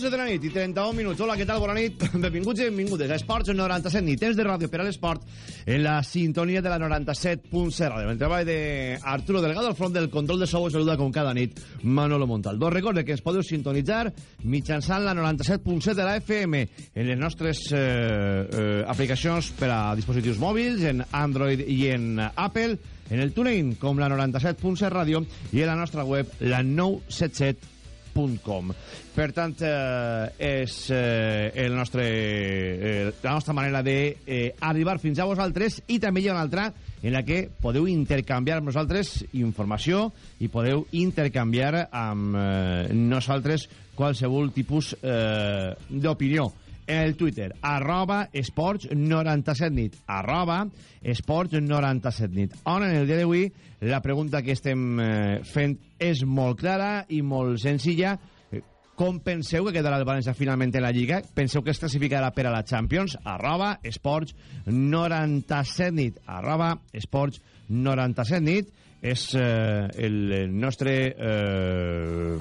11 de la nit i 31 minuts. Hola, què tal? Bona nit. Benvinguts i benvingudes a Esports 97 nit. Temps de ràdio per a l'esport en la sintonia de la 97.0 ràdio. El treball d'Arturo Delgado al front del control de sou saluda com cada nit Manolo Montaldo. Recorde que ens podeu sintonitzar mitjançant la 97.7 de la FM en les nostres eh, eh, aplicacions per a dispositius mòbils, en Android i en Apple, en el TuneIn com la 97.7 ràdio i en la nostra web la 977 www.radiotrinitat.com Per tant, eh, és eh, el nostre, eh, la nostra manera d'arribar eh, fins a vosaltres i també hi ha una altra en la que podeu intercanviar amb nosaltres informació i podeu intercanviar amb eh, nosaltres qualsevol tipus eh, d'opinió el Twitter, arroba esports 97 nit, arroba esports 97 nit. On en el dia d'avui la pregunta que estem eh, fent és molt clara i molt senzilla. Com penseu que quedarà el València finalment en la Lliga? Penseu que es classificarà per a la Champions? Arroba esports 97 nit, arroba esports 97 nit és eh, el nostre eh,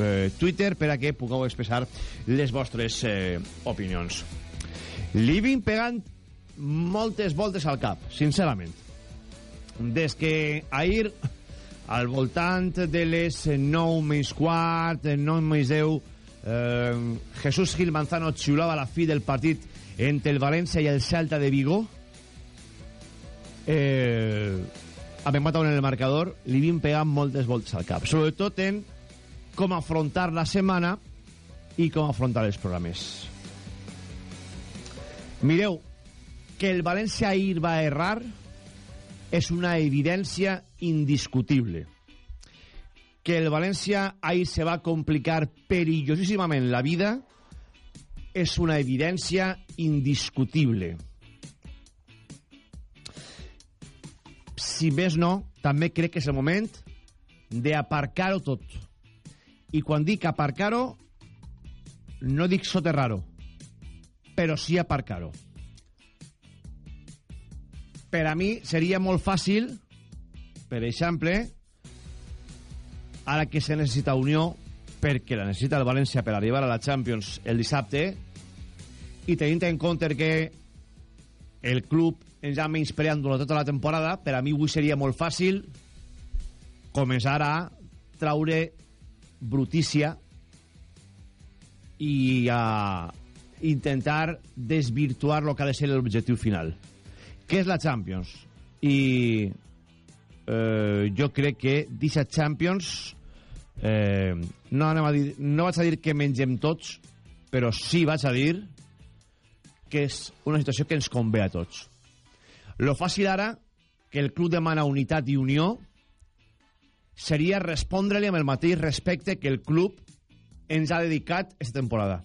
eh, Twitter per a que pugueu expressar les vostres eh, opinions. Li vinc pegant moltes voltes al cap, sincerament. Des que ahir, al voltant de les 9 més quart, 9 més 10, eh, Jesús Gil Manzano xiulava la fi del partit entre el València i el Celta de Vigo, eh, amb empat en el marcador, li vinc pegant moltes voltes al cap. Sobretot en com afrontar la setmana i com afrontar els programes. Mireu, que el València ahir va errar és una evidència indiscutible. Que el València ahir se va complicar perillosíssimament la vida és una evidència indiscutible. Si més no, també crec que és el moment d'aparcar-ho tot. I quan dic aparcar-ho, no dic soterrar-ho, però sí aparcar-ho. Per a mi seria molt fàcil, per exemple, ara que se necessita unió, perquè la necessita el València per arribar a la Champions el dissabte, i tenint en compte que el club ens ha menyspreat durant tota la temporada, per a mi avui seria molt fàcil començar a traure brutícia i a intentar desvirtuar el que ha de ser l'objectiu final. Què és la Champions? I eh, jo crec que d'aquesta Champions eh, no, a dir, no vaig a dir que mengem tots, però sí vaig a dir que és una situació que ens convé a tots. Lo fàcil ara, que el club demana unitat i unió, seria respondre-li amb el mateix respecte que el club ens ha dedicat aquesta temporada.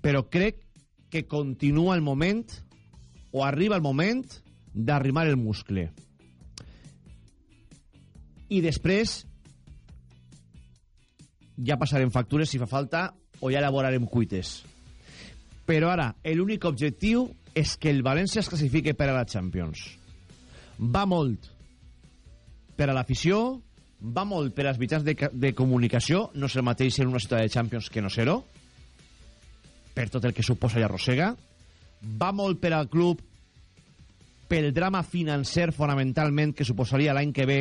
Però crec que continua el moment, o arriba el moment, d'arrimar el muscle. I després ja passarem factures si fa falta o ja elaborarem cuites. Però ara, l'únic objectiu és que el València es classifique per a la Champions. Va molt per a l'afició, va molt per als mitjans de, de comunicació, no és el mateix ser una ciutat de Champions que no ser-ho, per tot el que suposa i arrossega, va molt per al club pel drama financer fonamentalment que suposaria l'any que ve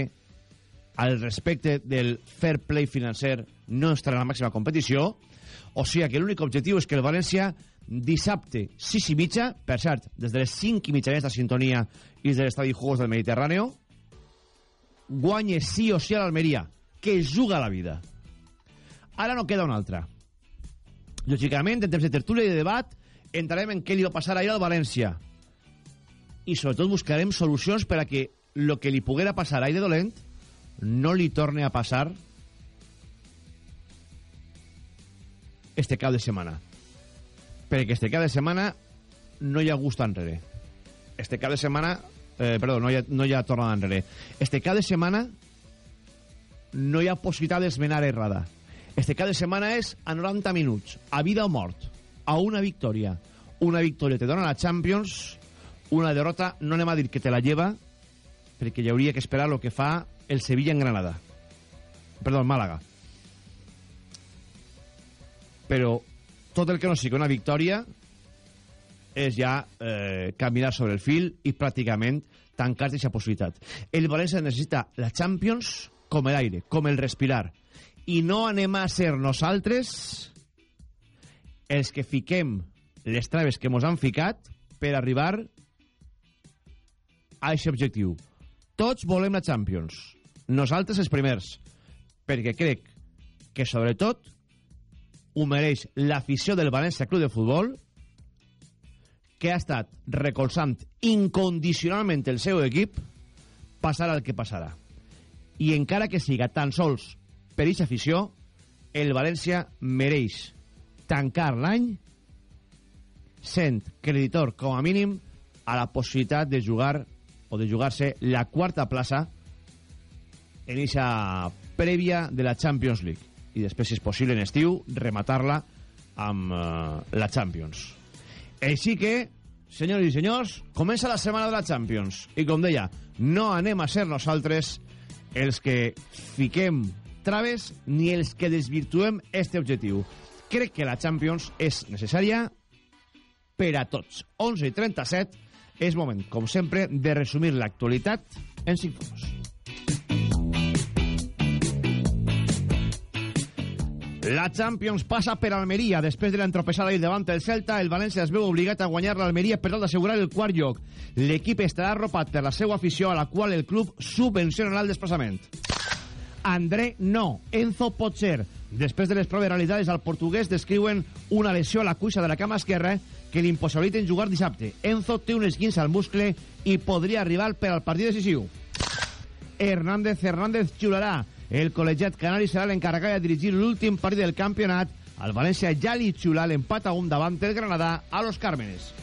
al respecte del fair play financer no estarà en la màxima competició, o sigui que l'únic objectiu és que el València dissabte, 6 i mitja, per cert, des de les 5 i mitja de sintonia i des de l'estadi Juegos del Mediterráneo, guanye sí o sí a l'Almeria, que juga la vida. Ara no queda una altra. Lògicament, en temps de tertúlia i de debat, entrarem en què li va passar ahir al València. i sobretot buscarem solucions per a que el que li poguera passar a Aire Dolent no li torne a passar este cap de setmana. Perquè este cap de setmana no hi ha gust enrere. Este cap de setmana... Eh, perdó, no hi, ha, no hi ha tornada enrere. Este cap de setmana no hi ha possibilitat d'esmenar errada. Este cap de setmana és a 90 minuts, a vida o mort, a una victòria. Una victòria te dona la Champions, una derrota no anem a dir que te la lleva, perquè hi hauria que esperar el que fa el Sevilla en Granada. Perdó, el Màlaga. Però tot el que no sigui una victòria és ja eh, caminar sobre el fil i pràcticament tancar aquesta possibilitat. El València necessita la Champions com l'aire, com el respirar. I no anem a ser nosaltres els que fiquem les traves que mos han ficat per arribar a aquest objectiu. Tots volem la Champions. Nosaltres els primers. Perquè crec que, sobretot, ho mereix l'afició del València Club de Futbol que ha estat recolzant incondicionalment el seu equip passar el que passarà. I encara que siga tan sols per aquesta afició, el València mereix tancar l'any sent creditor, com a mínim, a la possibilitat de jugar o de jugar-se la quarta plaça en aquesta prèvia de la Champions League. I després, si és possible, en estiu, rematar-la amb uh, la Champions. Així que, senyors i senyors, comença la setmana de la Champions. I com deia, no anem a ser nosaltres els que fiquem traves ni els que desvirtuem este objectiu. Crec que la Champions és necessària per a tots. 11 i 37 és moment, com sempre, de resumir l'actualitat en 5 fons. La Champions passa per Almeria. Després de l'entropessada ahir davant el Celta, el València es veu obligat a guanyar l'Almeria per tal d'assegurar el quart lloc. L'equip estarà arropat per la seva afició a la qual el club subvencionarà el desplaçament. André no, Enzo pot ser. Després de les proves realitzades al portuguès descriuen una lesió a la cuixa de la cama esquerra que li impossibiliten jugar dissabte. Enzo té un esquins al muscle i podria arribar per al partit decisiu. Hernández Hernández xularà. El col·legiat canari serà l'encarregat de dirigir l'últim partit del campionat. Al València ja li xulà l'empat a un davant del Granada a los Cármenes.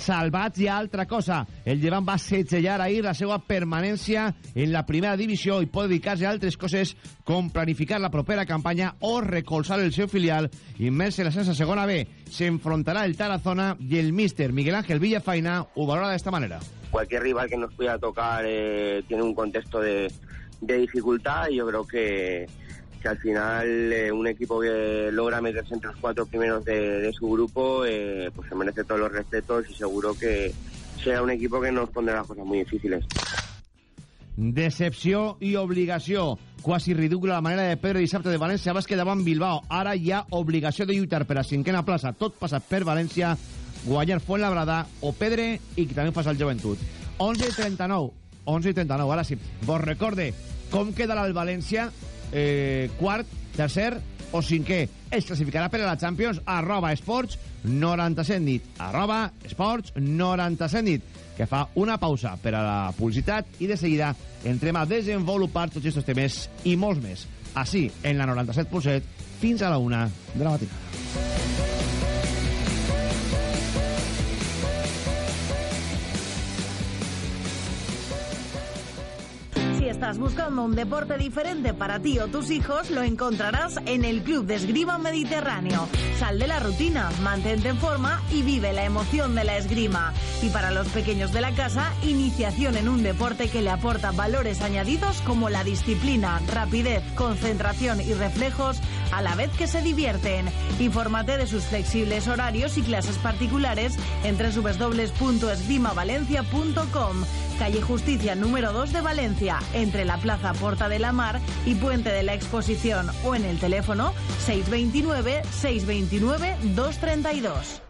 Salvats i altra cosa. El llevant va segellar ahir la seva permanència en la primera divisió i pot dedicar-se a altres coses com planificar la propera campanya o recolzar el seu filial immers en la sense segona B. S'enfrontarà el Tarazona i el míster Miguel Ángel Villafaina ho valora d'esta manera. Cualquier rival que nos pueda tocar eh, tiene un contexto de, de dificultad y yo creo que, que al final eh, un equipo que logra meterse entre los cuatro primeros de, de su grupo eh, pues se merece todos los respetos y seguro que será un equipo que nos pondrá cosas muy difíciles. Decepció i obligació. Quasi ridícula la manera de perdre dissabte de València Bàsquet davant Bilbao. Ara hi ha obligació de lluitar per a cinquena plaça. Tot passa per València, guanyar Fuenlabrada o Pedre i que també passa el Joventut. 11 i 39. 11 i 39, ara sí. Vos recorde com quedarà el València eh, quart, tercer o cinquè. Es classificarà per a la Champions arroba esports 97 nit. Arroba esports 97 nit. Que fa una pausa per a la publicitat i de seguida entrem a desenvolupar tots aquests temes i molts més. Així, en la 97.7, fins a la una de la matina. Estás buscando un deporte diferente para ti o tus hijos, lo encontrarás en el Club de Esgrima Mediterráneo. Sal de la rutina, mantente en forma y vive la emoción de la esgrima. Y para los pequeños de la casa, iniciación en un deporte que le aporta valores añadidos como la disciplina, rapidez, concentración y reflejos a la vez que se divierten. Infórmate de sus flexibles horarios y clases particulares en www.esgrimavalencia.com. Calle Justicia número 2 de Valencia, entre la Plaza Porta de la Mar y Puente de la Exposición o en el teléfono 629 629 232.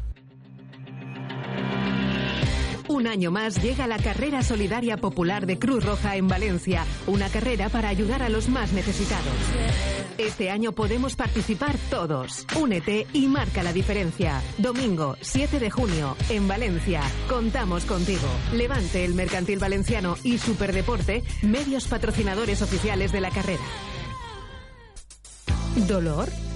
Un año más llega la Carrera Solidaria Popular de Cruz Roja en Valencia, una carrera para ayudar a los más necesitados. Este año podemos participar todos. Únete y marca la diferencia. Domingo, 7 de junio, en Valencia. Contamos contigo. Levante el Mercantil Valenciano y Superdeporte, medios patrocinadores oficiales de la carrera. ¿Dolor?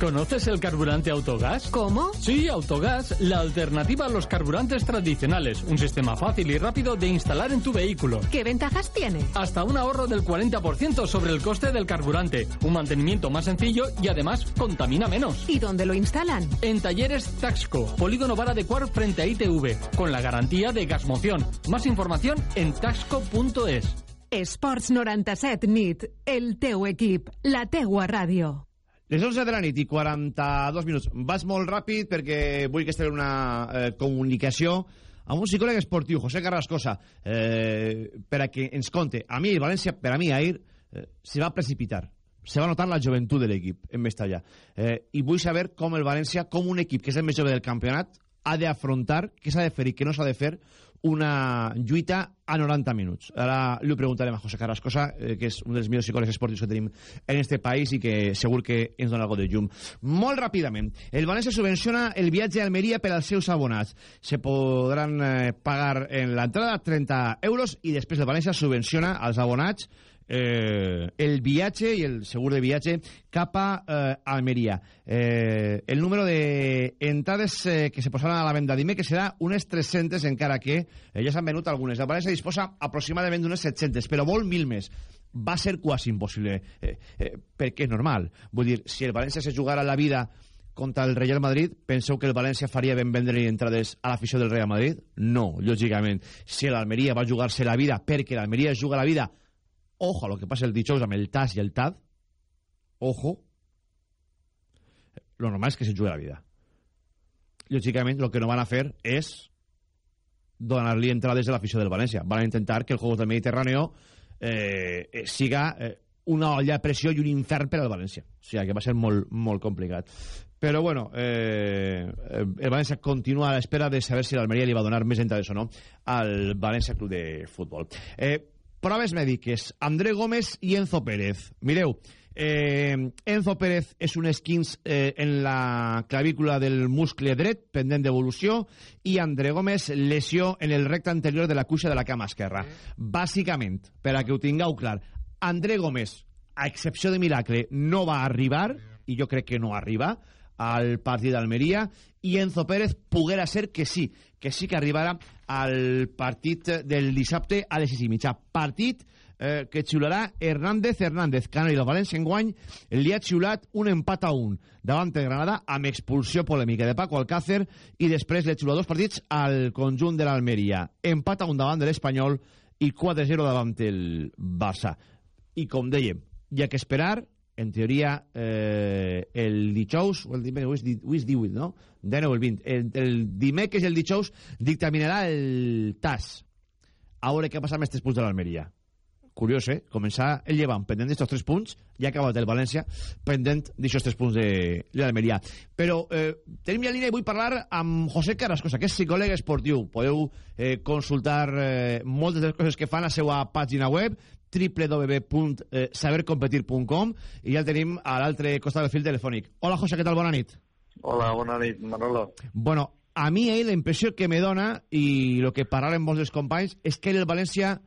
¿Conoces el carburante autogás? ¿Cómo? Sí, autogás, la alternativa a los carburantes tradicionales. Un sistema fácil y rápido de instalar en tu vehículo. ¿Qué ventajas tiene? Hasta un ahorro del 40% sobre el coste del carburante, un mantenimiento más sencillo y además contamina menos. ¿Y dónde lo instalan? En talleres Taxco, Polígono Vara de Cuar frente a ITV, con la garantía de gasmoción. Más información en taxco.es. Esports 97 NIT, el teu equip, la teua ràdio. Les 11 de la nit i 42 minuts. Vas molt ràpid perquè vull que estigui una eh, comunicació amb un psicòleg esportiu, José Carrascosa, eh, per a que ens conte. A mi, València, per a mi, ahir, eh, se va precipitar. Se va notar la joventut de l'equip en Mestalla. Eh, I vull saber com el València, com un equip que és el més jove del campionat, ha d'afrontar, què s'ha de fer i què no s'ha de fer, una lluita a 90 minuts. Ara li preguntarem a José Carrascosa, eh, que és un dels millors psicòlegs esportius que tenim en este país i que segur que ens dona algo de llum. Molt ràpidament, el València subvenciona el viatge a Almeria per als seus abonats. Se podran eh, pagar en l'entrada 30 euros i després el València subvenciona als abonats eh, el viatge i el segur de viatge cap a eh, Almeria. Eh, el número d'entrades eh, que se posaran a la venda dimecres serà unes 300, encara que eh, ja s'han venut algunes. El València disposa aproximadament d'unes 700, però vol mil més. Va ser quasi impossible, eh, eh, perquè és normal. Vull dir, si el València se jugara la vida contra el Real Madrid, penseu que el València faria ben vendre entrades a l'afició del Real Madrid? No, lògicament. Si l'Almeria va jugar-se la vida perquè l'Almeria juga la vida ojo a lo que pasa el dijous amb el TAS i el TAD, ojo, lo normal és que se jugue la vida. Lògicament, el que no van a fer és donar-li entrades de l'afició del València. Van a intentar que el Juegos del Mediterráneo eh, eh, siga eh, una olla de pressió i un infern per al València. O sigui que va ser molt, molt complicat. Però, bueno, eh, el València continua a l'espera de saber si l'Almeria li va donar més entrades o no al València Club de Futbol. Eh, proves mèdiques, André Gómez i Enzo Pérez. Mireu, eh, Enzo Pérez és un esquins eh, en la clavícula del muscle dret, pendent d'evolució, i André Gómez lesió en el recte anterior de la cuixa de la cama esquerra. Bàsicament, per a que ho tingueu clar, André Gómez, a excepció de miracle, no va arribar, i jo crec que no arriba, al partit d'Almeria, i Enzo Pérez poguera ser que sí, que sí que arribara al partit del dissabte a les 6 i mitja. Partit eh, que xiularà Hernández Hernández. Canari del València enguany li ha xiulat un empat a un davant de Granada amb expulsió polèmica de Paco Alcácer i després li ha dos partits al conjunt de l'Almeria. Empat a un davant de l'Espanyol i 4-0 davant el Barça. I com dèiem, hi ha que esperar en teoria, eh, el dijous, o el dimecres, avui és 18, no? 19 o el 20. El, el dimecres i el dijous dictaminarà el TAS. A veure què passa amb aquests punts de l'Almeria. Curiós, eh? Començar el llevant pendent d'estos tres punts i acabat el València pendent d'aquests tres punts de, de l'Almeria. Però eh, tenim ja línia i vull parlar amb José Carrascosa, que és psicòleg esportiu. Podeu eh, consultar eh, moltes de les coses que fan a la seva pàgina web www.sabercompetir.com i ja el tenim a l'altre costat del fil telefònic. Hola, José, què tal? Bona nit. Hola, bona nit, Manolo. Bueno, a mi eh, la impressió que me dona i el que parlarem molts dels companys és que el València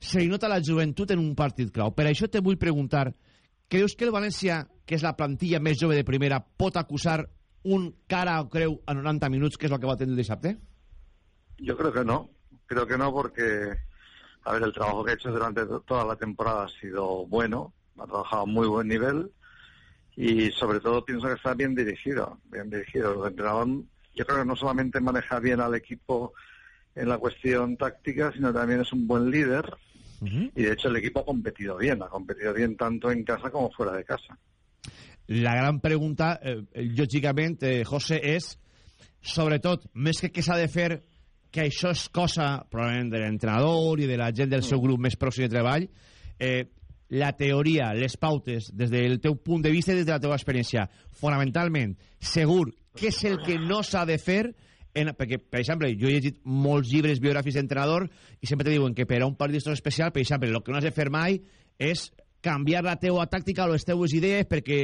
se li nota la joventut en un partit clau. Per això te vull preguntar, creus que el València, que és la plantilla més jove de primera, pot acusar un cara o creu a 90 minuts, que és el que va tenir el dissabte? Yo creo que no. Creo que no porque, a ver, el trabajo que he hecho durante toda la temporada ha sido bueno ha trabajado a muy buen nivel y sobre todo pienso que está bien dirigido, bien dirigido. El entrenador yo creo que no solamente maneja bien al equipo en la cuestión táctica, sino también es un buen líder y de hecho el equipo ha competido bien, ha competido bien tanto en casa como fuera de casa. La gran pregunta, eh, eh, José, és, sobretot, més que què s'ha de fer, que això és cosa, probablement, de l'entrenador i de la gent del seu grup més pròxim de treball, eh, la teoria, les pautes, des del teu punt de vista i des de la teva experiència, fonamentalment, segur, què és el que no s'ha de fer en, perquè, per exemple, jo he llegit molts llibres biogràfics d'entrenador i sempre te diuen que per a un partit especial, per exemple, el que no has de fer mai és canviar la teua tàctica o les teues idees perquè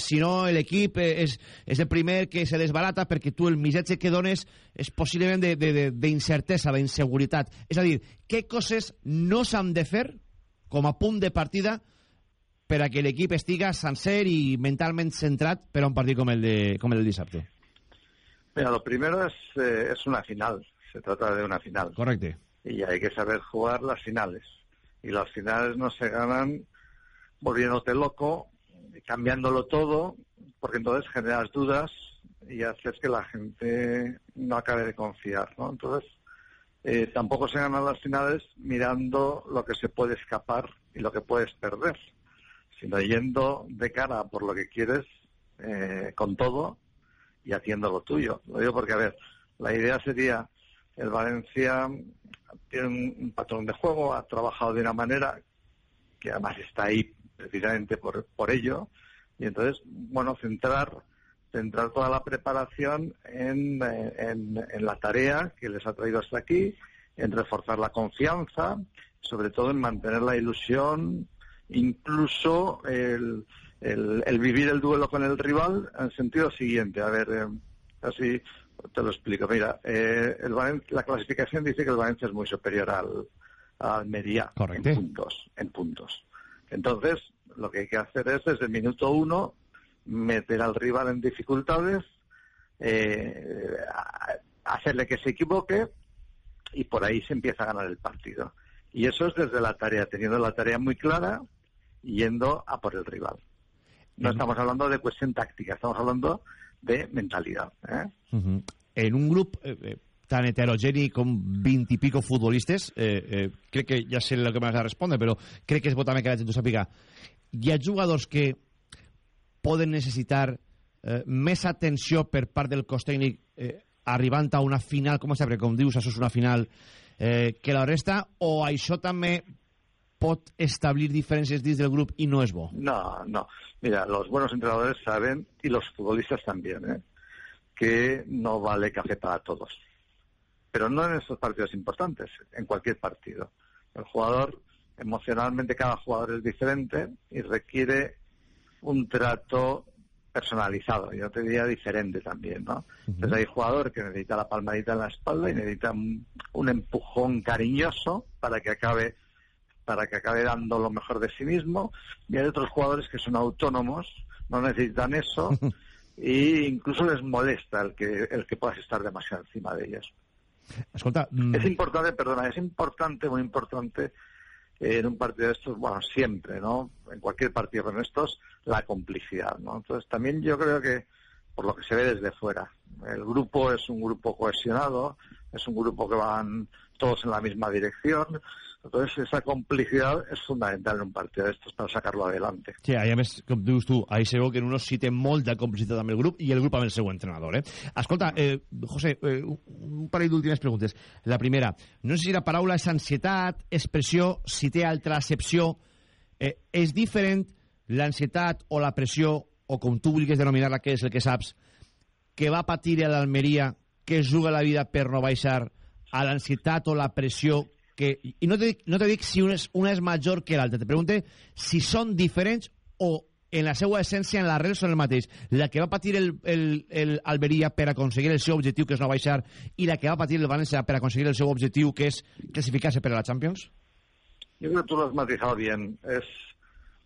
si no l'equip és, és el primer que se desbarata perquè tu el missatge que dones és possiblement d'incertesa, d'inseguretat. És a dir, què coses no s'han de fer com a punt de partida per a que l'equip estiga sencer i mentalment centrat per a un partit com el de, com el de dissabte? Mira, lo primero es, eh, es una final, se trata de una final. Correcte. Y hay que saber jugar las finales. Y las finales no se ganan volviéndote loco, cambiándolo todo, porque entonces generas dudas y haces que la gente no acabe de confiar, ¿no? Entonces, eh, tampoco se ganan las finales mirando lo que se puede escapar y lo que puedes perder, sino yendo de cara por lo que quieres eh, con todo y haciendo lo tuyo. Lo digo porque, a ver, la idea sería, el Valencia tiene un patrón de juego, ha trabajado de una manera que además está ahí precisamente por, por ello, y entonces, bueno, centrar centrar toda la preparación en, eh, en, en, la tarea que les ha traído hasta aquí, en reforzar la confianza, sobre todo en mantener la ilusión, incluso el, el, el vivir el duelo con el rival en el sentido siguiente. A ver, eh, así te lo explico. Mira, eh, el la clasificación dice que el Valencia es muy superior al, a Almería Correcto. en puntos, en puntos. Entonces, lo que hay que hacer es desde el minuto uno meter al rival en dificultades, eh, hacerle que se equivoque y por ahí se empieza a ganar el partido. Y eso es desde la tarea, teniendo la tarea muy clara y yendo a por el rival. No estamos hablando de cuestión táctica, estamos hablando de mentalidad. ¿eh? Uh -huh. En un grup eh, tan heterogeni com 20 i pico futbolistes, eh, eh, crec que ja sé el que m'has de respondre, però crec que és bo també que la gent ho sàpiga. Hi ha jugadors que poden necessitar eh, més atenció per part del cos tècnic eh, a una final, com sempre, com dius, això és una final, eh, que la resta, o això també pot establir diferències dins del grup i no és bo? No, no. Mira, los buenos entrenadores saben, y los futbolistas también, ¿eh? que no vale café para todos. Pero no en estos partidos importantes, en cualquier partido. El jugador, emocionalmente cada jugador es diferente y requiere un trato personalizado, yo te diría diferente también, ¿no? Uh -huh. Entonces hay jugador que necesita la palmadita en la espalda y necesita un, un, empujón cariñoso para que acabe para que acabe dando lo mejor de sí mismo y hay otros jugadores que son autónomos, no necesitan eso e incluso les molesta el que el que puedas estar demasiado encima de ellos. Escolta, mm... es importante, perdona, es importante, muy importante en un partido de estos, bueno, siempre, ¿no? En cualquier partido con estos, la complicidad, ¿no? Entonces también yo creo que, por lo que se ve desde fuera, el grupo es un grupo cohesionado, es un grupo que van todos en la misma dirección, entonces esa complicidad es fundamental en un partido de estos para sacarlo adelante. Sí, a més, com dius tu, ahí se que en unos sí té molta complicitat amb el grup i el grup amb el seu entrenador, eh? Escolta, eh, José, eh, un parell d'últimes preguntes. La primera, no sé si la paraula és ansietat, expressió, si té altra accepció. Eh, és diferent l'ansietat o la pressió, o com tu vulguis denominar-la, que és el que saps, que va patir a l'Almeria, que es juga la vida per no baixar, a l'ansietat o la pressió que, i no te no te dic si una és, una és major que l'altra, te pregunte si són diferents o en la seva essència, en l'arrel, són el mateix. La que va patir el, el, el Alberia per aconseguir el seu objectiu, que és no baixar, i la que va patir el València per aconseguir el seu objectiu, que és classificar-se per a la Champions? Yo creo que tú lo has matizado bien. Es,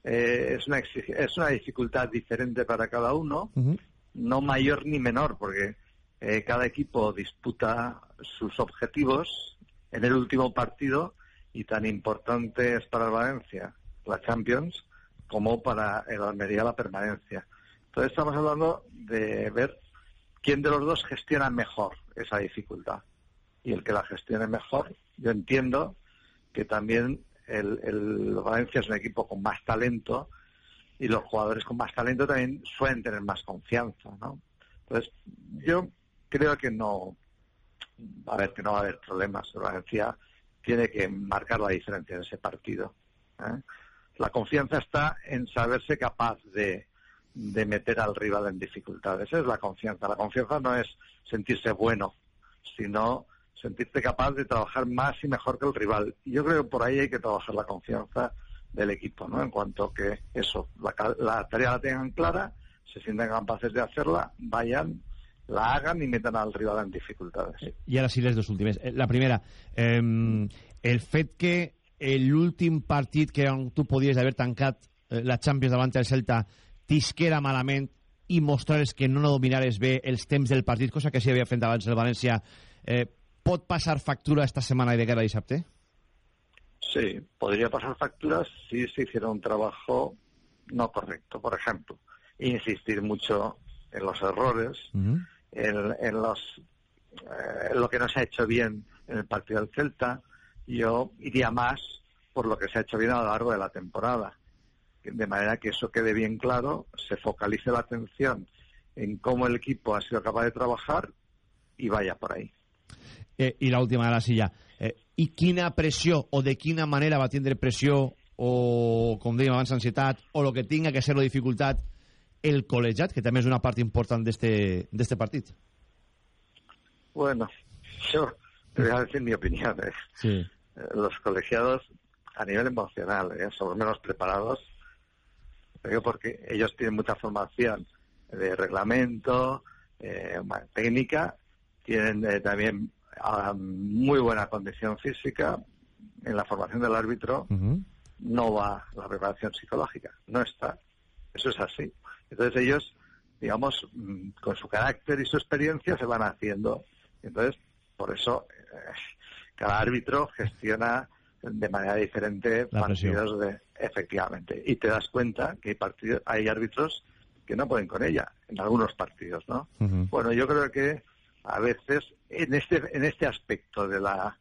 eh, es, una, es una dificultad diferente para cada uno, uh -huh. no mayor ni menor, porque eh, cada equipo disputa sus objetivos en el último partido y tan importante es para el Valencia la Champions como para el Almería la permanencia. Entonces estamos hablando de ver quién de los dos gestiona mejor esa dificultad. Y el que la gestione mejor, yo entiendo que también el, el Valencia es un equipo con más talento y los jugadores con más talento también suelen tener más confianza, ¿no? Entonces, yo creo que no, a ver, que no va a haber problemas. El Valencia tiene que marcar la diferencia en ese partido. ¿eh? La confianza está en saberse capaz de, de meter al rival en dificultades. Esa es la confianza. La confianza no es sentirse bueno, sino sentirte capaz de trabajar más y mejor que el rival. Y yo creo que por ahí hay que trabajar la confianza del equipo, ¿no? En cuanto que eso, la, la tarea la tengan clara, se sientan capaces de hacerla, vayan, la hagan y metan al rival en dificultades. I ara sí les dues últimes. Eh, La primera, eh, el fet que l'últim partit que tu podies haver tancat eh, la Champions davant del Celta t'isquera malament i mostrares que no dominares bé els temps del partit, cosa que sí havia fet abans el València, eh, pot passar factura esta setmana i de cara a dissabte? Sí, podría pasar facturas si se hiciera un trabajo no correcto. Por ejemplo, insistir mucho en los errores, en, en los eh, lo que no se ha hecho bien en el partido del Celta. Yo iría más por lo que se ha hecho bien a lo largo de la temporada. De manera que eso quede bien claro, se focalice la atención en cómo el equipo ha sido capaz de trabajar y vaya por ahí. Eh, I l'última de la silla. Eh, I quina pressió, o de quina manera va tindre pressió, o, o el que tinga que ser la dificultat, el col·legiat, que també és una part important d'este partit? Bueno, yo te voy a decir mi opinión. ¿eh? Sí. Eh, Los colegiados, a nivel emocional, ¿eh? son menos preparados, porque ellos tienen mucha formación de reglamento, eh, técnica, tienen eh, también ah, muy buena condición física. En la formación del árbitro Uh no va la preparación psicológica, no está. Eso es así. Entonces ellos, digamos, mm, con su carácter y su experiencia se van haciendo. Entonces, por eso, eh, cada árbitro gestiona de manera diferente La presión. partidos de, efectivamente. Y te das cuenta que hay partidos, hay árbitros que no pueden con ella, en algunos partidos, ¿no? -huh. Bueno, yo creo que a veces en este en este aspecto de la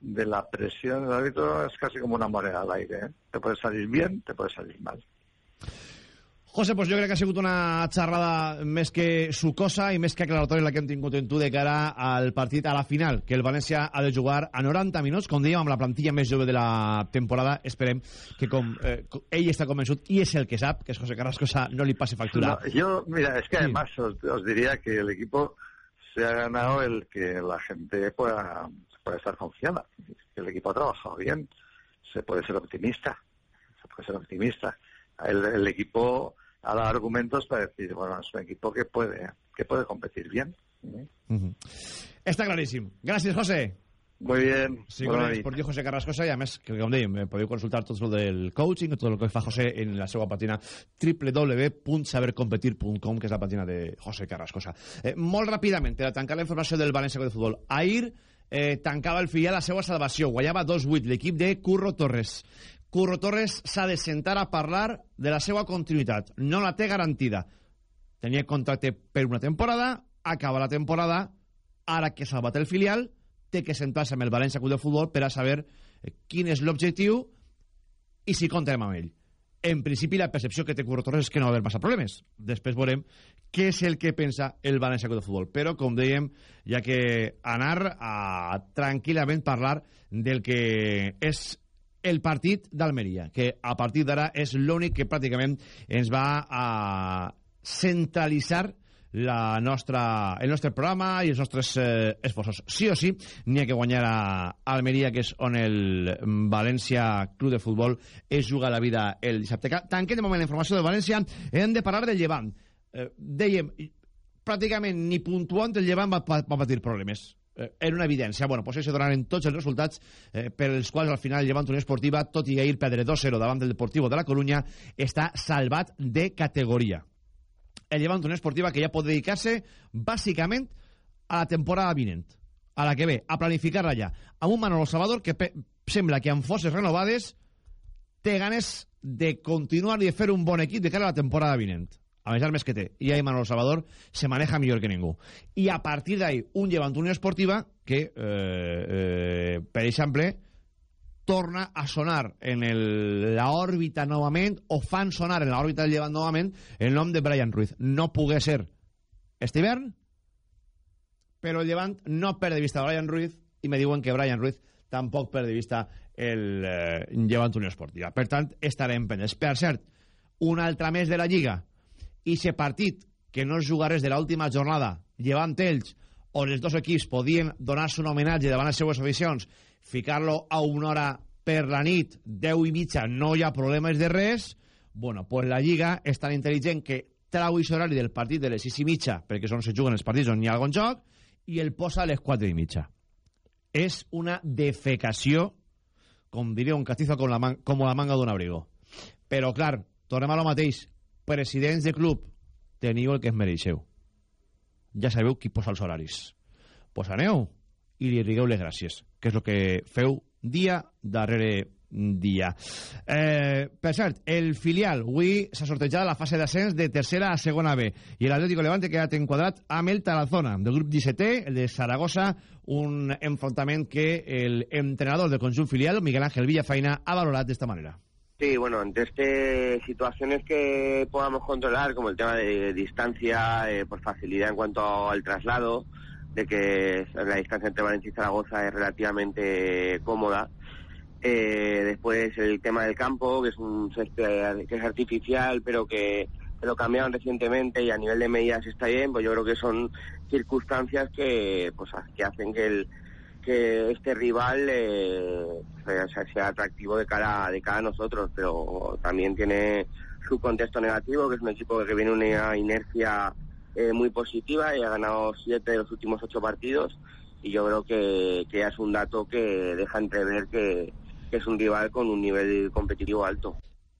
de la presión del árbitro es casi como una moneda al aire. ¿eh? Te puede salir bien, te puede salir mal. José, pues jo crec que ha sigut una xerrada més que sucosa i més que aclaratòria la que hem tingut en tu de cara al partit a la final, que el València ha de jugar a 90 minuts, com dèiem, amb la plantilla més jove de la temporada. Esperem que com eh, ell està convençut i és el que sap, que és José Carrascosa, no li passi factura. No, yo, mira, es que Sí. además os, os diría que el equipo se ha ganado el que la gente pueda, pueda estar confiada. El equipo ha trabajado bien, se puede ser optimista, se puede ser optimista. El, el equipo ha dado argumentos para decir, bueno, es un equipo que puede, que puede competir bien. Uh -huh. Està claríssim. Gràcies, José. Muy bien. Sí, con el esportiu José Carrascosa i a més, que com dèiem, podeu consultar tot el del coaching, tot el que fa José en la seva pàgina www.sabercompetir.com que és la pàgina de José Carrascosa. Eh, molt ràpidament, per a tancar la informació del València de Futbol. Ahir eh, tancava el filial la seva salvació, guanyava 2-8 l'equip de Curro Torres. Curro Torres s'ha de sentar a parlar de la seva continuïtat. No la té garantida. Tenia contracte per una temporada, acaba la temporada, ara que s'ha el filial, té que sentar-se amb el València Club de Futbol per a saber eh, quin és l'objectiu i si comptem amb ell. En principi, la percepció que té Curro Torres és que no va haver massa problemes. Després veurem què és el que pensa el València Club de Futbol. Però, com dèiem, ha que anar a tranquil·lament parlar del que és el partit d'Almeria, que a partir d'ara és l'únic que pràcticament ens va a centralitzar la nostra, el nostre programa i els nostres eh, esforços. Sí o sí, n'hi ha que guanyar a Almeria, que és on el València Club de Futbol es juga la vida el dissabte. Tanquem de moment la informació del València. Hem de parlar del Llevant. Eh, dèiem, pràcticament ni puntuant el Llevant va, va, va patir problemes. Eh, era una evidència. Bueno, pues això donaran tots els resultats eh, per els quals al final Llevant Unió Esportiva, tot i ahir perdre 2-0 davant del Deportivo de la Coruña, està salvat de categoria el Llevant Unió Esportiva que ja pot dedicar-se bàsicament a la temporada vinent, a la que ve, a planificar-la ja, amb un Manolo Salvador que sembla que amb forces renovades té ganes de continuar i de fer un bon equip de cara a la temporada vinent a més armes que té, i ahí Manolo Salvador se maneja millor que ningú. I a partir d'ahí, un llevant Unió Esportiva que, eh, eh, per exemple, torna a sonar en l'òrbita novament, o fan sonar en l'òrbita del llevant novament, el nom de Brian Ruiz. No pogué ser este hivern, però el llevant no perd de vista Brian Ruiz, i me diuen que Brian Ruiz tampoc perd de vista el eh, llevant Unió Esportiva. Per tant, estarem pendents. Per cert, un altre mes de la Lliga, i se partit que no es jugarés de l'última jornada llevant ells on els dos equips podien donar-se un homenatge davant les seues aficions ficar-lo a una hora per la nit 10 i mitja no hi ha problemes de res bueno, pues la Lliga és tan intel·ligent que trau i horari del partit de les 6 i mitja perquè són se juguen els partits on hi ha algun joc i el posa a les 4 i mitja. És una defecació com diria un castizo com la, man com la manga d'un abrigo. Però clar, tornem a lo mateix presidents de club, teniu el que es mereixeu. Ja sabeu qui posa els horaris. Pues aneu i li rigueu les gràcies, que és el que feu dia darrere dia. Eh, per cert, el filial avui s'ha sortejat la fase d'ascens de tercera a segona B i l'Atlético Levante ha quedat enquadrat amb el Tarazona del grup 17 el de Saragossa un enfrontament que l'entrenador del conjunt filial Miguel Ángel Villafaina ha valorat d'esta manera Sí, bueno, ante este, situaciones que podamos controlar, como el tema de distancia, eh, por facilidad en cuanto al traslado, de que la distancia entre Valencia y Zaragoza es relativamente cómoda. Eh, después el tema del campo, que es un que es artificial, pero que, lo cambiaron recientemente y a nivel de medidas está bien, pues yo creo que son circunstancias que, pues, que hacen que el que este rival eh, sea, atractivo de cara, de cara a nosotros, pero también tiene su contexto negativo, que es un equipo que viene una inercia eh, muy positiva y ha ganado siete de los últimos ocho partidos y yo creo que, es un dato que deja entrever que es un rival con un nivel competitivo alto.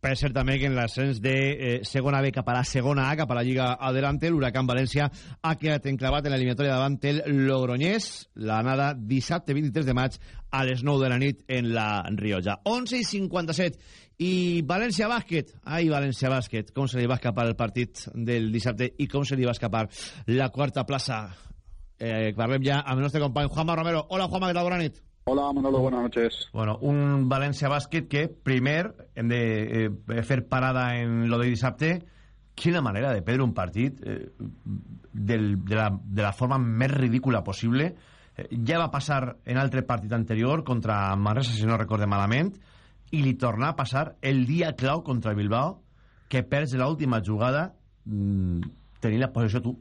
Per ser també que en l'ascens de eh, segona B cap a la segona A, cap a la Lliga Adelante, l'Huracan València ha quedat enclavat en l'eliminatòria davant el Logroñés, l'anada dissabte 23 de maig a les 9 de la nit en la Rioja. 11 i 57. I València Bàsquet, ai València Bàsquet, com se li va escapar el partit del dissabte i com se li va escapar la quarta plaça. Eh, parlem ja amb el nostre company Juanma Romero. Hola Juanma, què tal? Bona nit. Hola, Manolo, buenas noches. Bueno, un Valencia Basket que, primer, hem de eh, fer parada en lo de dissabte. Quina manera de perdre un partit eh, del, de, la, de la forma més ridícula possible. Eh, ja va passar en altre partit anterior contra Manresa, si no recorde malament, i li torna a passar el dia clau contra Bilbao, que perds l'última jugada mmm, tenint la posició tu.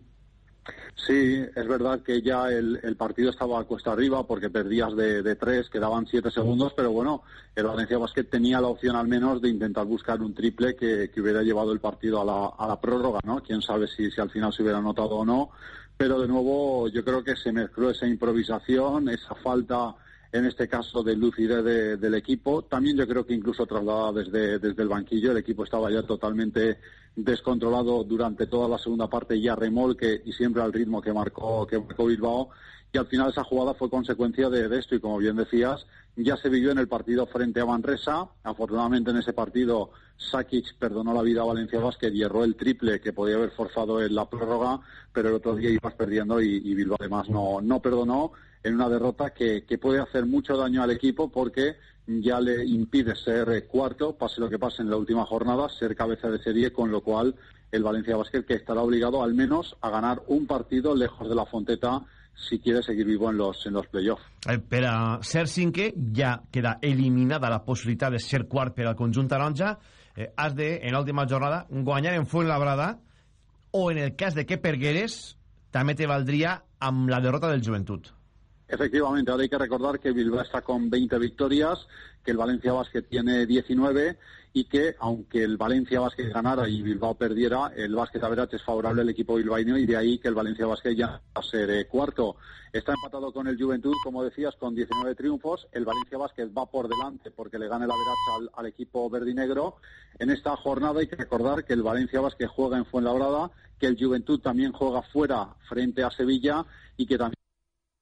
Sí, es verdad que ya el, partido estaba a cuesta arriba porque perdías de, tres, quedaban siete segundos, pero bueno, el Valencia Basket tenía la opción al menos de intentar buscar un triple que, hubiera llevado el partido a la, a la prórroga, ¿no? Quién sabe si, si al final se hubiera notado o no, pero de nuevo yo creo que se mezcló esa improvisación, esa falta en este caso de lucidez del equipo. También yo creo que incluso trasladada desde, desde el banquillo, el equipo estaba ya totalmente descontrolado durante toda la segunda parte y a remolque y siempre al ritmo que marcó, que marcó Bilbao. Y al final esa jugada fue consecuencia de, esto y como bien decías, ya se vivió en el partido frente a Manresa. Afortunadamente en ese partido Sakic perdonó la vida a Valencia Basket y erró el triple que podía haber forzado en la prórroga, pero el otro día ibas perdiendo y, y Bilbao además no, no perdonó en una derrota que, puede hacer mucho daño al equipo porque ya le impide ser cuarto, pase lo que pase en la última jornada, ser cabeza de serie, con lo cual el Valencia Basket que estará obligado al menos a ganar un partido lejos de la Fonteta si quiere seguir vivo en los, en los playoffs. Eh, per a ser cinquè ja queda eliminada la possibilitat de ser quart per al conjunt taronja. Eh, has de, en l'última jornada, guanyar en Fuenlabrada o en el cas de que pergueres també te valdria amb la derrota del Joventut. Efectivamente, ahora hay que recordar que Bilbao está con 20 victorias, que el Valencia Basket tiene 19 y que aunque el Valencia Basket ganara y Bilbao perdiera, el Basket Average es favorable al equipo bilbaíno y de ahí que el Valencia Basket ya va a ser eh, cuarto. Está empatado con el Juventud, como decías, con 19 triunfos. El Valencia Basket va por delante porque le gana el Average al, equipo verde y negro. En esta jornada hay que recordar que el Valencia Basket juega en Fuenlabrada, que el Juventud también juega fuera frente a Sevilla y que también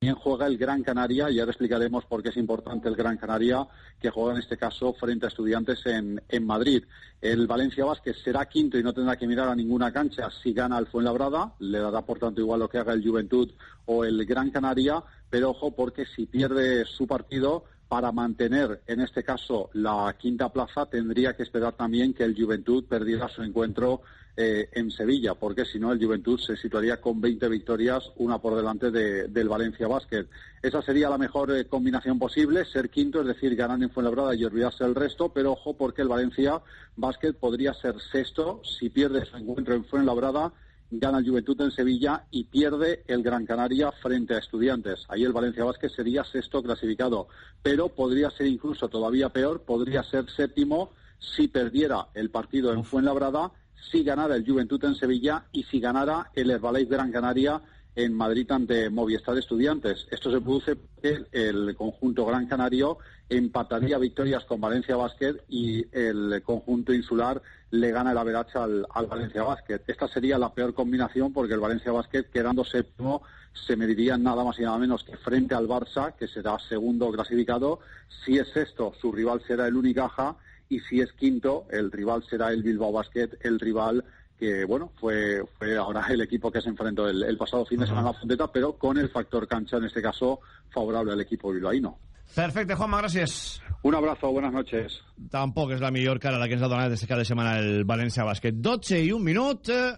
también juega el Gran Canaria, y ahora explicaremos por qué es importante el Gran Canaria, que juega en este caso frente a estudiantes en, en Madrid. El Valencia Vázquez será quinto y no tendrá que mirar a ninguna cancha si gana el Fuenlabrada, le dará por tanto igual lo que haga el Juventud o el Gran Canaria, pero ojo porque si pierde su partido, para mantener, en este caso, la quinta plaza, tendría que esperar también que el Juventud perdiera su encuentro eh, en Sevilla, porque si no el Juventud se situaría con 20 victorias, una por delante de, del Valencia Basket. Esa sería la mejor eh, combinación posible, ser quinto, es decir, ganar en Fuenlabrada y olvidarse el resto, pero ojo porque el Valencia Basket podría ser sexto si pierde su encuentro en Fuenlabrada gana el Juventud en Sevilla y pierde el Gran Canaria frente a Estudiantes. Ahí el Valencia Vázquez sería sexto clasificado, pero podría ser incluso todavía peor, podría ser séptimo si perdiera el partido en Fuenlabrada, si ganara el Juventud en Sevilla y si ganara el Herbalife Gran Canaria en Madrid ante Movistar Estudiantes. Esto se produce porque el conjunto Gran Canario empataría victorias con Valencia Basket y el conjunto insular le gana el averache al, al, Valencia Basket. Esta sería la peor combinación porque el Valencia Basket, quedando séptimo, se mediría nada más y nada menos que frente al Barça, que será segundo clasificado. Si es sexto, su rival será el Unicaja y si es quinto, el rival será el Bilbao Basket, el rival que bueno fue fue ahora el equipo que se enfrentó el, el pasado fin de semana a la Fonteta, pero con el factor cancha en este caso favorable al equipo bilbaíno. Perfecte, Juanma, gràcies. Un abrazo, buenas noches. Tampoc és la millor cara la que ens ha donat des cada setmana el València Bàsquet. 12 i un minut, eh,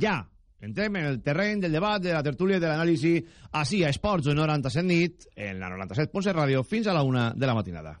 ja. Entrem en el terreny del debat, de la tertúlia de l'anàlisi així a Esports 97 nit, en la 97.7 ràdio, fins a la una de la matinada.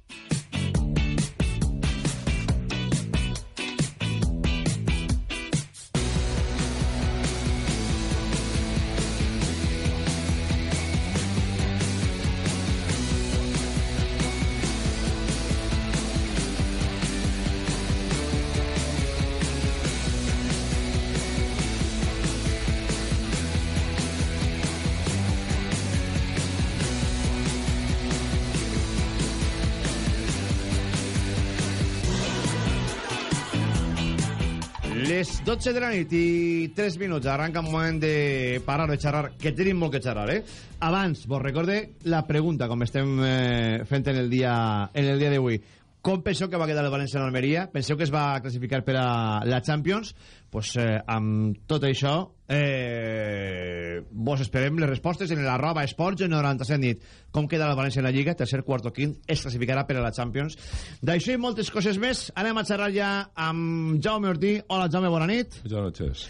12 de la nit i 3 minuts arranca un moment de parar de xerrar, que tenim molt que xerrar, eh? Abans, vos recorde la pregunta, com estem eh, fent en el dia en el dia d'avui. Com penseu que va quedar el València en Almeria? Penseu que es va classificar per a la Champions? pues, eh, amb tot això eh, vos esperem les respostes en l'arroba esports en 97 nit. Com queda el València en la Lliga? Tercer, quart o quint es classificarà per a la Champions. D'això i moltes coses més. Anem a xerrar ja amb Jaume Ortí. Hola Jaume, bona nit. Buenas noches.